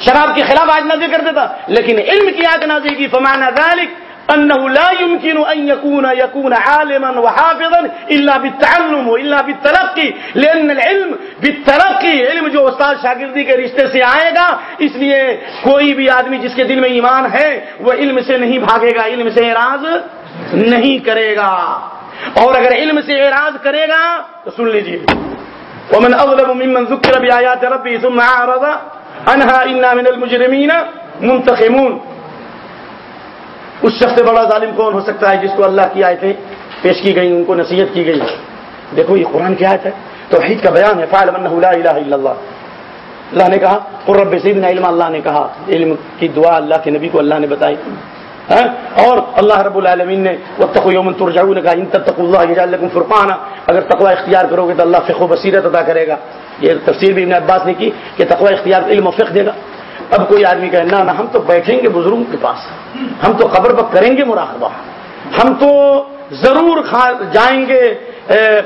شراب کے خلاف آج نازل کر دیتا، لیکن علم کی یاد نازل کی فمانا ذالک انه لا يمكن ان يكون يكون عالما وحافظا الا بالتعلم والا بالتلقي لان العلم بالتلقي علم جو استاد شاگردی کے رشتے سے آئے گا، اس لیے کوئی بھی آدمی جس کے دل میں ایمان ہے، وہ علم سے نہیں بھاگے گا، علم سے اعراض نہیں کرے گا۔ اور اگر علم سے اعراض کرے گا، تو سن لیجیے ومن اظلم ممن ذكر بآيات ربه ثم اعرض عنها انا من المجرمين منتقمون. اس شخص سے بڑا ظالم کون ہو سکتا ہے جس کو اللہ کی آیتیں پیش کی گئی ان کو نصیحت کی گئی؟ دیکھو، یہ قرآن کی آیت ہے، توحید کا بیان ہے فائل من لا الہ الا اللہ۔ اللہ نے کہا قرب سیدنا علم اللہ نے کہا، علم کی دعا اللہ کے نبی کو اللہ نے بتائی۔ اور اللہ رب العالمین نے وہ تقو یومن ترجاؤ نے کہا ان تک اللہ یجعل فرقانا۔ اگر تقوی اختیار کرو گے تو اللہ فقہ و بصیرت ادا کرے گا۔ یہ تفسیر بھی ابن عباس نے کی کہ تقوی اختیار علم و فقہ دے گا۔ اب کوئی آدمی کہے، نہ ہم تو بیٹھیں گے بزرگوں کے پاس۔ ہم تو قبر پر کریں گے مراقبہ ہم تو ضرور جائیں گے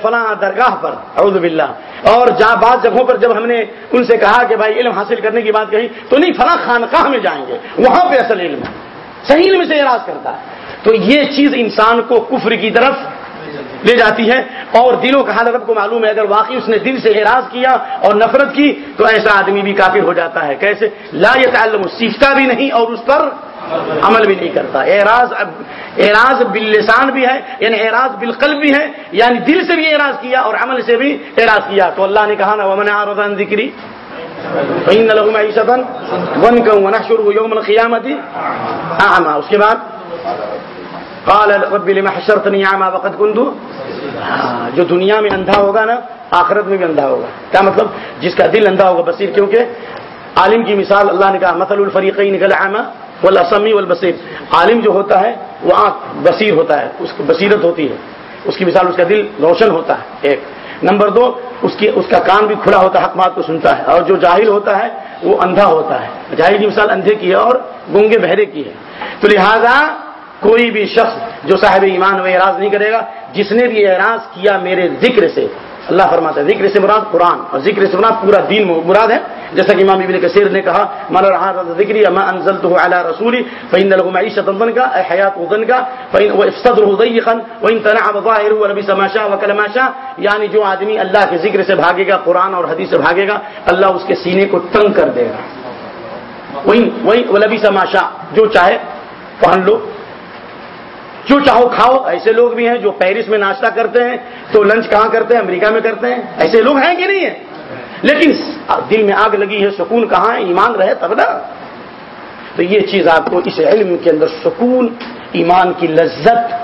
فلاں درگاہ پر۔ اعوذ باللہ۔ اور جہاں بعض جگہوں پر جب ہم نے ان سے کہا کہ بھائی، علم حاصل کرنے کی بات کہی، تو نہیں، فلاں خانقاہ میں جائیں گے۔ وہاں پہ اصل علم ہے۔ صحیح علم سے اعراض کرتا ہے۔ تو یہ چیز انسان کو کفر کی طرف لے جاتی ہے اور دلوں کا حال رب کو معلوم ہے، اگر واقعی اس نے دل سے اعراض کیا اور نفرت کی، تو ایسا آدمی بھی کافر ہو جاتا ہے۔ کیسے؟ لا يتعلم، سیکھتا بھی نہیں اور اس پر عمل بھی نہیں کرتا۔ اعراض اعراض باللسان بھی ہے یعنی اعراض بالقلب بھی ہے یعنی دل سے بھی اعراض کیا اور عمل سے بھی اعراض کیا۔ تو اللہ نے کہا نا، ومن اعرض عن ذکری فإن له معيشة ضنكا ونحشره يوم القيامة أعمى اس کے بعد قال رب لما حشرتني اعمى وقد كنت جو دنیا میں اندھا ہوگا نا آخرت میں بھی اندھا ہوگا کیا مطلب جس کا دل اندھا ہوگا بصیر کیونکہ عالم کی مثال اللہ نے کہا مثل الفریقین کالعمى والاسمی والبصیر عالم جو ہوتا ہے وہ آنکھ بصیر ہوتا ہے اس کی بصیرت ہوتی ہے اس کی مثال اس کا دل روشن ہوتا ہے ایک نمبر دو، اس کی اس کا کان بھی کھلا ہوتا ہے، حق بات کو سنتا ہے، اور جو جاہل ہوتا ہے، وہ اندھا ہوتا ہے۔ جاہل کی مثال اندھے کی ہے اور گونگے بہرے کی ہے۔ تو لہذا کوئی بھی شخص جو صاحب ایمان میں اعراض نہیں کرے گا، جس نے بھی اعراض کیا میرے ذکر سے اللہ فرماتا ہے، ذکر سے مراد قرآن اور ذکر سے مراد پورا دین مراد ہے۔ جیسا کہ امام ابن کثیر نے کہا مالا ذکری اما انزل تو اعلیٰ رسولی فین العیشت کا حیات ادن کا صدر خن وہ ان ربی سماشا و کلماشا یعنی جو آدمی اللہ کے ذکر سے بھاگے گا، قرآن اور حدیث سے بھاگے گا، اللہ اس کے سینے کو تنگ کر دے گا۔ وہی وہی ولبی سماشا جو چاہے پہن لو۔ جو چاہو کھاؤ، ایسے لوگ بھی ہیں جو پیرس میں ناشتہ کرتے ہیں، تو لنچ کہاں کرتے ہیں؟ امریکہ میں کرتے ہیں۔ ایسے لوگ ہیں کہ نہیں ہیں؟ لیکن دل میں آگ لگی ہے، سکون کہاں ہے؟ ایمان رہے تب نا۔ تو یہ چیز آپ کو اس علم کے اندر سکون، ایمان کی لذت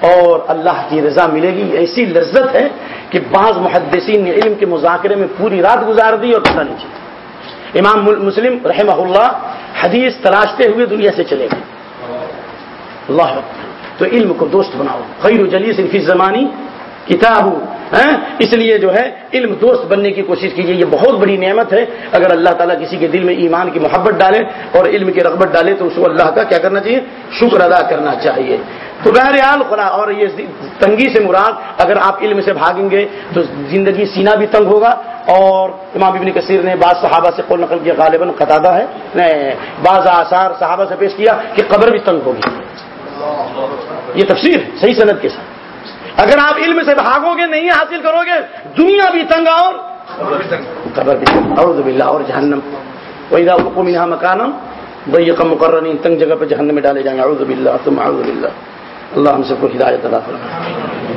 اور اللہ کی رضا ملے گی۔ ایسی لذت ہے کہ بعض محدثین نے علم کے مذاکرے میں پوری رات گزار دی اور پتہ نہیں چلا۔ امام مسلم رحمہ اللہ حدیث تلاشتے ہوئے دنیا سے چلے گئے۔ اللہ تو علم کو دوست بناؤ۔ خیر جلیس فی زمانی کتاب۔ ہاں؟ اس لیے جو ہے علم دوست بننے کی کوشش کیجیے یہ بہت بڑی نعمت ہے۔ اگر اللہ تعالیٰ کسی کے دل میں ایمان کی محبت ڈالے اور علم کی رغبت ڈالے تو اس کو اللہ کا کیا کرنا چاہیے؟ شکر ادا کرنا چاہیے۔ تو بہرحال خلا اور یہ تنگی سے مراد، اگر آپ علم سے بھاگیں گے تو زندگی سینہ بھی تنگ ہوگا۔ اور امام ابن کثیر نے بعض صحابہ سے قول نقل کیا، غالباً قطادہ ہے۔ بعض آثار صحابہ سے پیش کیا کہ قبر بھی تنگ ہوگی۔ یہ تفسیر صحیح صنعت کے ساتھ۔ اگر آپ علم سے بھاگو گے، نہیں حاصل کرو گے، دنیا بھی تنگ اور قبر بھی تنگ۔ اور اور جہنم۔ وہی مکانم بھائی کم مقرر نہیں تنگ جگہ پہ جہنم میں ڈالے جائیں۔ گے اعوذ باللہ تم اعوذ باللہ اللہ ہم سب کو ہدایت ادا فرمائے۔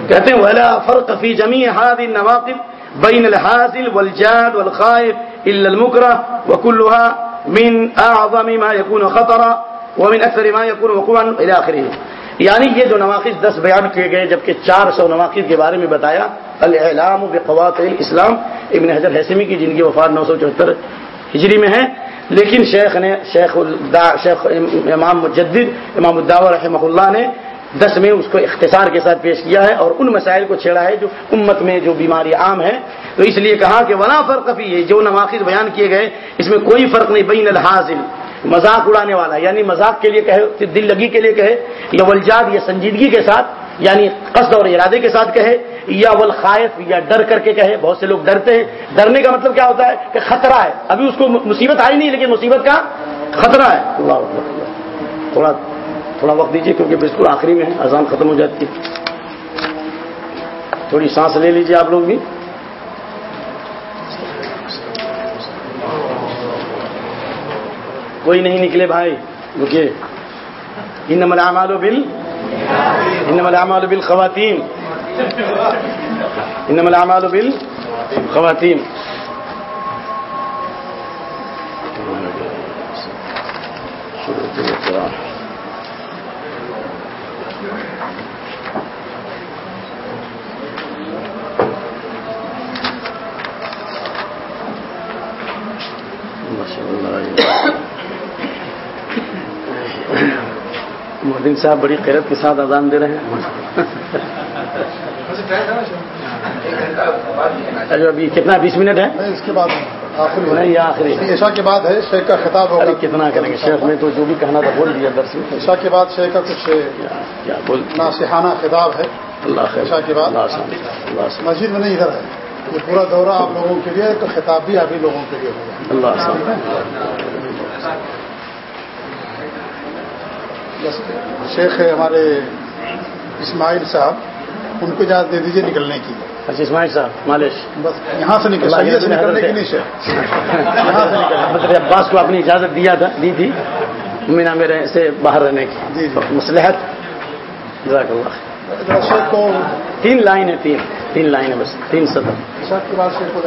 کہتے ہیں، ولا فرق فی جميع هذه النواقض بين الحاصل والجاد والخائف الا المكره وكلها من اعظم ما يكون خطرا ومن اکثر ما يكون وقوعا الى اخره یعنی یہ جو نواقص دس بیان کیے گئے، جبکہ چار سو نواقص کے بارے میں بتایا العلام بقوات الاسلام، ابن حضر حسمی کی، جن کی وفات نو سو چوہتر ہجری میں ہے۔ لیکن شیخ نے، شیخ شیخ امام مجدد، امام الداور رحمہ اللہ نے دس میں اس کو اختصار کے ساتھ پیش کیا ہے اور ان مسائل کو چھیڑا ہے جو امت میں جو بیماری عام ہے۔ تو اس لیے کہا کہ ولا فرق ہے جو نواقص بیان کیے گئے، اس میں کوئی فرق نہیں، بین الحاظل۔ مذاق اڑانے والا یعنی مذاق کے لیے کہے دل لگی کے لیے کہے، یا ولجاد یا سنجیدگی کے ساتھ یعنی قصد اور ارادے کے ساتھ کہے، یا ولخائف یا ڈر کر کے کہے۔ بہت سے لوگ ڈرتے ہیں۔ ڈرنے کا مطلب کیا ہوتا ہے؟ کہ خطرہ ہے۔ ابھی اس کو مصیبت آئی نہیں، لیکن مصیبت کا خطرہ ہے۔ اللہ تھوڑا تھوڑا وقت دیجیے کیونکہ بالکل آخری میں ہے، اذان ختم ہو جاتی تھوڑی سانس لے لیجیے آپ لوگ بھی۔ کوئی نہیں نکلے بھائی رکیے ان ملامال بل ان ملامال بل خواتین ان ملامال بل خواتین مہدین صاحب بڑی قیرت کے ساتھ اذان دے رہے ہیں۔ اچھا ابھی کتنا؟ بیس منٹ ہے؟
اس کے بعد
نہیں آخری
عشاء کے بعد ہے شیخ کا خطاب ہوگا۔
کتنا کریں گے؟ شیخ میں تو جو بھی کہنا تھا بول دیا درس میں۔
عشاء کے بعد شیخ کا کچھ ناصحانہ خطاب ہے۔
اللہ
عشاء کے بعد۔ مسجد میں نہیں ادھر ہے۔ یہ پورا دورہ آپ لوگوں کے لیے تو خطاب بھی آپ ہی لوگوں کے لیے ہوگا۔
اللہ
شیخ ہمارے اسماعیل صاحب ان کو اجازت دے دیجیے نکلنے کی۔
اچھا اسماعیل صاحب مالش۔
بس یہاں سے نکل سے نکلنے کی نہیں شیخ۔
عباس کو اپنی اجازت دیا تھا دی تھی۔ مینا میرے سے باہر رہنے کی۔
جی
مسلحت جزاک اللہ
شیخ کو
تین لائن ہے تین۔ تین لائن ہے بس تین سطح۔
شیخ کے بعد شیخ کو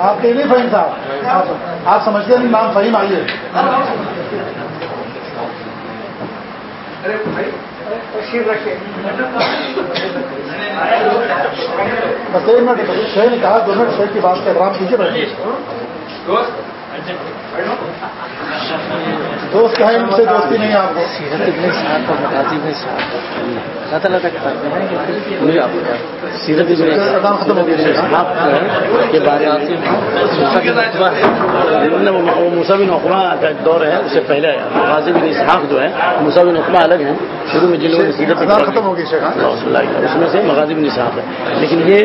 آپ کے لیے فہیم صاحب آپ سمجھتے ہیں نام فہیم آئیے بس ایک منٹ شہر نے کہا، دو منٹ شہر کی بات کا احترام کیجیے بیٹھے دوست ہے ان سے دوستی نہیں آپ کو۔
سیرت
ختم ہو گیا
کے بارے وہ مصابن اقما کا دور ہے اس سے پہلے غازی بن اسحاق جو ہے مصابن اقما الگ ہیں شروع میں جن لوگوں نے سیرت
ختم ہو گئی
اس میں سے مغازی بن اسحاق ہے لیکن یہ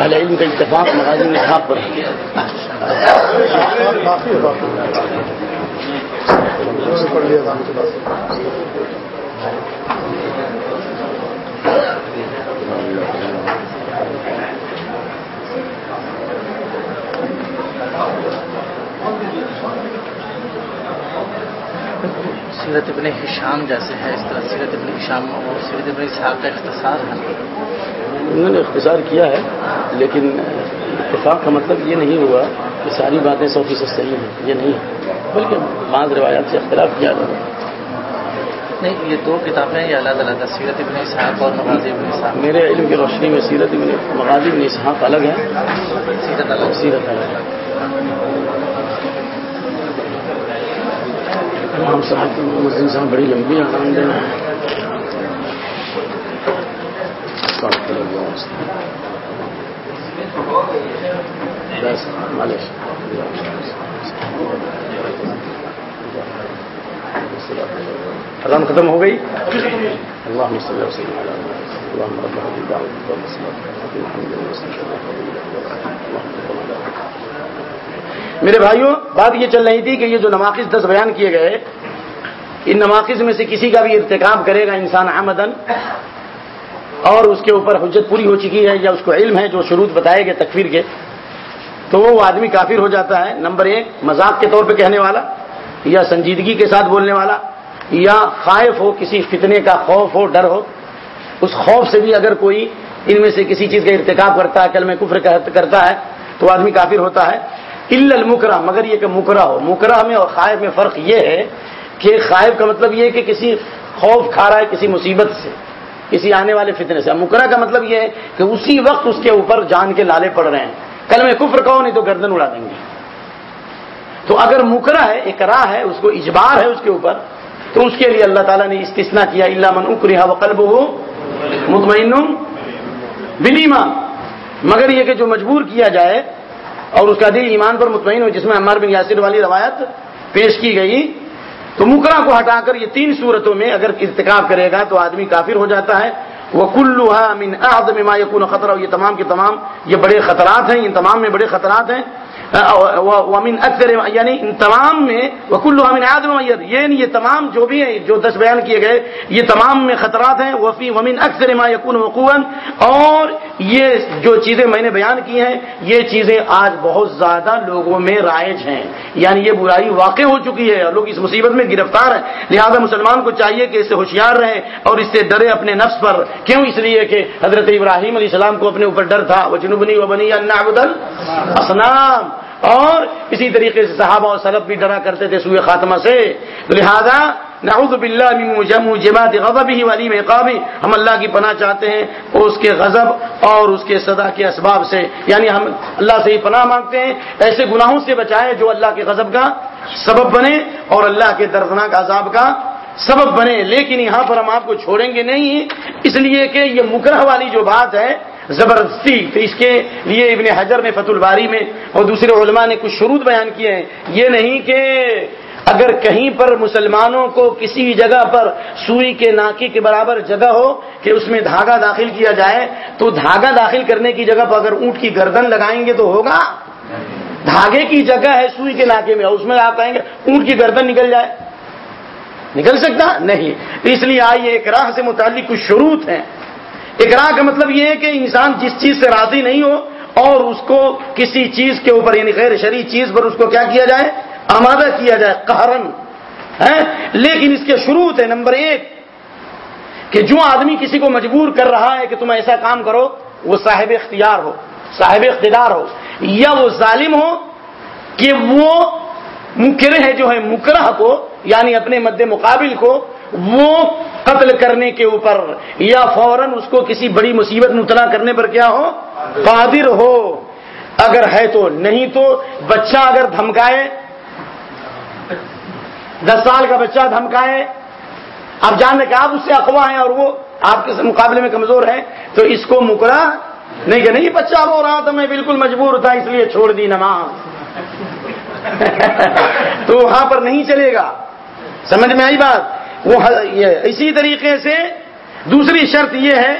اہل علم کا اتفاق مغازی بن اسحاق پر
ہے۔
سیرت ابن حشام جیسے ہے اس طرح سیرت ابن حشام اور سیرت ابن اسحاق کا اختصار ہے۔
انہوں نے اختصار کیا ہے، لیکن اتفاق کا مطلب یہ نہیں ہوا کہ ساری باتیں سو فیصد صحیح ہیں، یہ نہیں ہے۔ بلکہ بعض روایات سے اختلاف کیا جائے
نہیں یہ دو کتابیں یہ الگ الگ ہیں سیرت ابن اسحاق اور مغازی ابن اسحاق؟
میرے علم کی روشنی میں سیرت ابن مغازی ابن اسحاق الگ ہے۔
سیرت الگ
سیرت الگ ہے۔ امام صاحب مسلم صاحب بڑی لمبی آرام دینا ہے۔ اذان ختم ہو گئی؟ اللہ صلی الدعوة. میرے بھائیوں بات یہ چل رہی تھی کہ یہ جو نواقص دس بیان کیے گئے ان نواقص میں سے کسی کا بھی ارتکاب کرے گا انسان احمدن اور اس کے اوپر حجت پوری ہو چکی ہے یا اس کو علم ہے جو شروط بتائے گئے تکفیر کے۔ تو وہ آدمی کافر ہو جاتا ہے، نمبر ایک، مذاق کے طور پہ کہنے والا، یا سنجیدگی کے ساتھ بولنے والا، یا خائف ہو، کسی فتنے کا خوف ہو، ڈر ہو۔ اس خوف سے بھی اگر کوئی ان میں سے کسی چیز کا ارتکاب کرتا ہے، کل میں کفر کرتا ہے، تو آدمی کافر ہوتا ہے۔ الا المکرا مگر یہ کہ مکرا ہو۔ مکرا میں اور خائف میں فرق یہ ہے کہ خائف کا مطلب یہ ہے کہ کسی خوف کھا رہا ہے کسی مصیبت سے، کسی آنے والے فتنے سے۔ مکرا کا مطلب یہ ہے کہ اسی وقت اس کے اوپر جان کے لالے پڑ رہے ہیں۔ کل میں کفر کہو نہیں تو گردن اڑا دیں گے۔ تو اگر مکرا ہے اکرا ہے، اس کو اجبار ہے اس کے اوپر، تو اس کے لیے اللہ تعالیٰ نے استثنا کیا اللہ من اکرا و قلب ہو مطمئن بلیما مگر یہ کہ جو مجبور کیا جائے اور اس کا دل ایمان پر مطمئن ہو، جس میں عمار بن یاسر والی روایت پیش کی گئی، تو مکرا کو ہٹا کر یہ تین صورتوں میں اگر ارتکاب کرے گا تو آدمی کافر ہو جاتا ہے۔ وہ کلوہا من اعظم ما یکون خطرہ یہ تمام کے تمام، یہ بڑے خطرات ہیں، ان تمام میں بڑے خطرات ہیں۔ ومن اکثر یعنی ان تمام میں وکل امین آدم میت یہ یہ تمام جو بھی ہیں، جو دس بیان کیے گئے، یہ تمام میں خطرات ہیں، وفی ومن اکثر ما یقون وقوعن اور یہ جو چیزیں میں نے بیان کی ہیں، یہ چیزیں آج بہت زیادہ لوگوں میں رائج ہیں۔ یعنی یہ برائی واقع ہو چکی ہے اور لوگ اس مصیبت میں گرفتار ہیں۔ لہذا مسلمان کو چاہیے کہ اس سے ہوشیار رہیں اور اس سے ڈرے اپنے نفس پر۔ کیوں؟ اس لیے کہ حضرت ابراہیم علیہ السلام کو اپنے اوپر ڈر تھا۔ وہ جنوبنی و بنی اسلام اور اسی طریقے سے صحابہ اور سلف بھی ڈرا کرتے تھے سوئے خاتمہ سے۔ لہذا نعوذ باللہ من جماعت غضبه ولیم عقابی۔ ہم اللہ کی پناہ چاہتے ہیں اور اس کے غضب اور اس کے صدا کے اسباب سے یعنی ہم اللہ سے ہی پناہ مانگتے ہیں۔ ایسے گناہوں سے بچائے جو اللہ کے غضب کا سبب بنے اور اللہ کے دردناک عذاب کا سبب بنے۔ لیکن یہاں پر ہم آپ کو چھوڑیں گے نہیں۔ اس لیے کہ یہ مکرہ والی جو بات ہے زبردستی تو اس کے لیے ابن حجر نے فت الباری میں اور دوسرے علماء نے کچھ شروط بیان کیے ہیں۔ یہ نہیں کہ اگر کہیں پر مسلمانوں کو کسی جگہ پر سوئی کے ناکی کے برابر جگہ ہو کہ اس میں دھاگا داخل کیا جائے، تو دھاگا داخل کرنے کی جگہ پر اگر اونٹ کی گردن لگائیں گے تو ہوگا؟ دھاگے کی جگہ ہے سوئی کے ناکے میں اس میں آپ کہیں گے اونٹ کی گردن نکل جائے۔ نکل سکتا؟ نہیں۔ اس لیے آئیے ایک راہ سے متعلق کچھ شروط ہیں۔ اقرا کا مطلب یہ ہے کہ انسان جس چیز سے راضی نہیں ہو اور اس کو کسی چیز کے اوپر یعنی غیر شرعی چیز پر اس کو کیا کیا جائے؟ آمادہ کیا جائے، قہرن ہے لیکن اس کے شروع ہے نمبر ایک، کہ جو آدمی کسی کو مجبور کر رہا ہے کہ تم ایسا کام کرو، وہ صاحب اختیار ہو، صاحب اقتدار ہو، یا وہ ظالم ہو کہ وہ مکر ہے جو ہے، مکرہ کو یعنی اپنے مد مقابل کو، وہ قتل کرنے کے اوپر یا فوراً اس کو کسی بڑی مصیبت مبتلا کرنے پر کیا ہو؟ قادر ہو۔ اگر ہے تو نہیں تو بچہ اگر دھمکائے، دس سال کا بچہ دھمکائے، آپ جان رہے کہ آپ اس سے اخوا ہیں اور وہ آپ کے مقابلے میں کمزور ہے تو اس کو مکرا نہیں کہ نہیں بچہ رو رہا تھا، میں بالکل مجبور تھا، اس لیے چھوڑ دی نماز۔ تو وہاں پر نہیں چلے گا۔ سمجھ میں آئی بات؟ وہ اسی طریقے سے دوسری شرط یہ ہے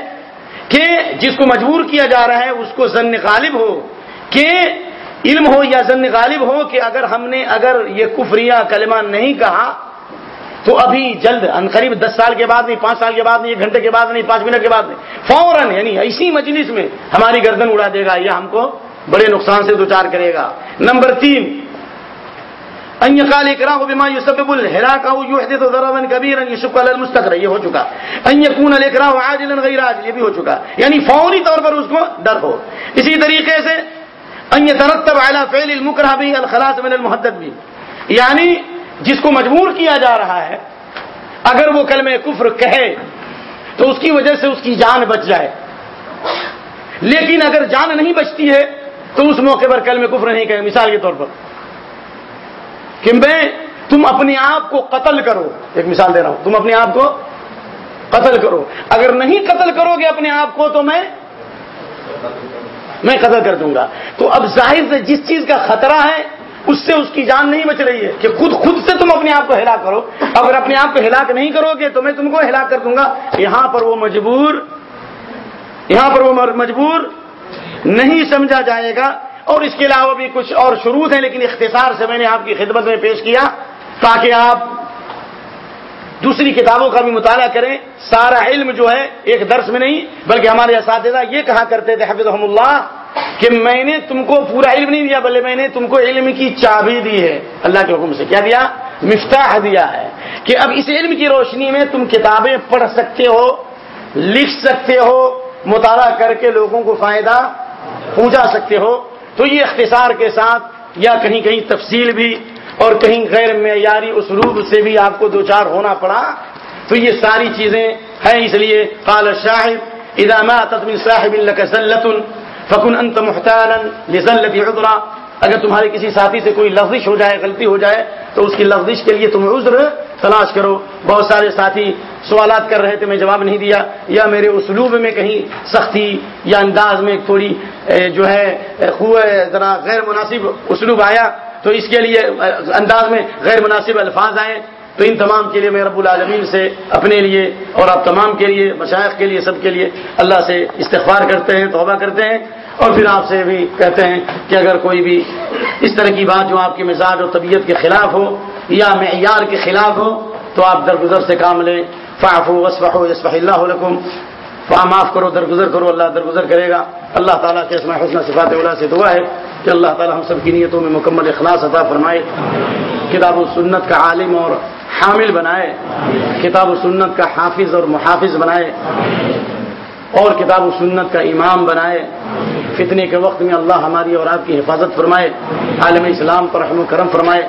کہ جس کو مجبور کیا جا رہا ہے، اس کو زن غالب ہو، کہ علم ہو یا زن غالب ہو کہ اگر ہم نے اگر یہ کفریہ کلمہ نہیں کہا، تو ابھی جلد، ان قریب دس سال کے بعد نہیں، پانچ سال کے بعد نہیں، ایک گھنٹے کے بعد نہیں، پانچ منٹ کے بعد نہیں، فوراً یعنی اسی مجلس میں ہماری گردن اڑا دے گا یا ہم کو بڑے نقصان سے دوچار کرے گا۔ نمبر تین قال اقرا بما يسبب الهلاك او يحدث ضررا كبيرا يشق على المستقر یہ ہو چکا. ان يكون الاقرا عاجلا غير عاجل یہ بھی ہو چکا. یعنی فوری طور پر اس کو ڈر ہو. اسی طریقے سے ان يترتب على فعل المكره به الخلاص من المحدد بھی یعنی جس کو مجبور کیا جا رہا ہے، اگر وہ کلمہ کفر کہے، تو اس کی وجہ سے اس کی جان بچ جائے. لیکن اگر جان نہیں بچتی ہے، تو اس موقع پر کلمہ کفر نہیں کہے، مثال کے طور پر. کہ میں تم اپنے آپ کو قتل کرو، ایک مثال دے رہا ہوں، تم اپنے آپ کو قتل کرو۔ اگر نہیں قتل کرو گے اپنے آپ کو تو میں میں قتل کر دوں گا۔ تو اب ظاہر سے جس چیز کا خطرہ ہے، اس سے اس کی جان نہیں بچ رہی ہے کہ خود خود سے تم اپنے آپ کو ہلاک کرو۔ اگر اپنے آپ کو ہلاک نہیں کرو گے تو میں تم کو ہلاک کر دوں گا۔ یہاں پر وہ مجبور یہاں پر وہ مجبور نہیں سمجھا جائے گا۔ اور اس کے علاوہ بھی کچھ اور شروع ہیں، لیکن اختصار سے میں نے آپ کی خدمت میں پیش کیا تاکہ آپ دوسری کتابوں کا بھی مطالعہ کریں۔ سارا علم جو ہے ایک درس میں نہیں، بلکہ ہمارے اساتذہ یہ کہا کرتے تھے حفظ اللہ، کہ میں نے تم کو پورا علم نہیں دیا، بلکہ میں نے تم کو علم کی چابی دی ہے۔ اللہ کے حکم سے کیا دیا؟ مفتاح دیا ہے کہ اب اس علم کی روشنی میں تم کتابیں پڑھ سکتے ہو، لکھ سکتے ہو، مطالعہ کر کے لوگوں کو فائدہ پہنچا سکتے ہو۔ تو یہ اختصار کے ساتھ یا کہیں کہیں تفصیل بھی اور کہیں غیر معیاری اسلوب سے بھی آپ کو دو چار ہونا پڑا، تو یہ ساری چیزیں ہیں، اس لیے قال شاہد ادامات صاحب فکن انت محتالا لزلت عذرا. اگر تمہارے کسی ساتھی سے کوئی لفظش ہو جائے، غلطی ہو جائے، تو اس کی لفظش کے لیے تم عذر تلاش کرو۔ بہت سارے ساتھی سوالات کر رہے تھے، میں جواب نہیں دیا۔ یا میرے اسلوب میں کہیں سختی یا انداز میں تھوڑی جو ہے ذرا غیر مناسب اسلوب آیا، تو اس کے لیے انداز میں غیر مناسب الفاظ آئے۔ تو ان تمام کے لیے میں رب العالمین سے اپنے لیے اور آپ تمام کے لیے، مشائق کے لیے، سب کے لیے اللہ سے استغفار کرتے ہیں، توبہ کرتے ہیں۔ اور پھر آپ سے بھی کہتے ہیں کہ اگر کوئی بھی اس طرح کی بات جو آپ کے مزاج اور طبیعت کے خلاف ہو یا معیار کے خلاف ہو تو آپ درگزر سے کام لیں۔ فاف ہو یسفح اللہ لکم فا معاف کرو، درگزر کرو، اللہ درگزر کرے گا۔ اللہ تعالیٰ کے اسماء حسن صفات اللہ سے دعا ہے کہ اللہ تعالیٰ ہم سب کی نیتوں میں مکمل اخلاص عطا فرمائے۔ کتاب و سنت کا عالم اور حامل بنائے۔ کتاب و سنت کا حافظ اور محافظ بنائے۔ اور کتاب و سنت کا امام بنائے۔ فتنے کے وقت میں اللہ ہماری اور آپ کی حفاظت فرمائے۔ عالم اسلام پر رحم و کرم فرمائے۔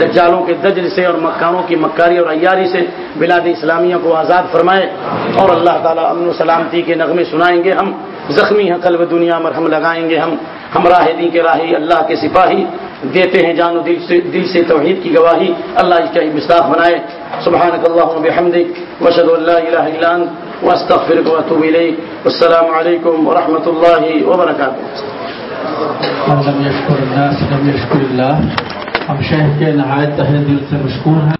دجالوں کے دجل سے اور مکانوں کی مکاری اور عیاری سے بلاد اسلامیہ کو آزاد فرمائے۔ اور اللہ تعالیٰ امن و سلامتی کے نغمے سنائیں گے ہم۔ زخمی ہیں قلب دنیا میں ہم لگائیں گے ہم۔ ہم راہ کے راہی اللہ کے سپاہی۔ دیتے ہیں جان و دل سے دل سے توحید کی گواہی۔ اللہ اس کا مصطاف بنائے۔ سبحانك اللهم وبحمدك واشهد ان لا الا انت۔ واستغفرك واتوب اليك والسلام عليكم ورحمه الله وبركاته.
من لم يشكر الناس، لم يشكر الله. ہم شہر کے نہایت تہ دل سے مشکور ہیں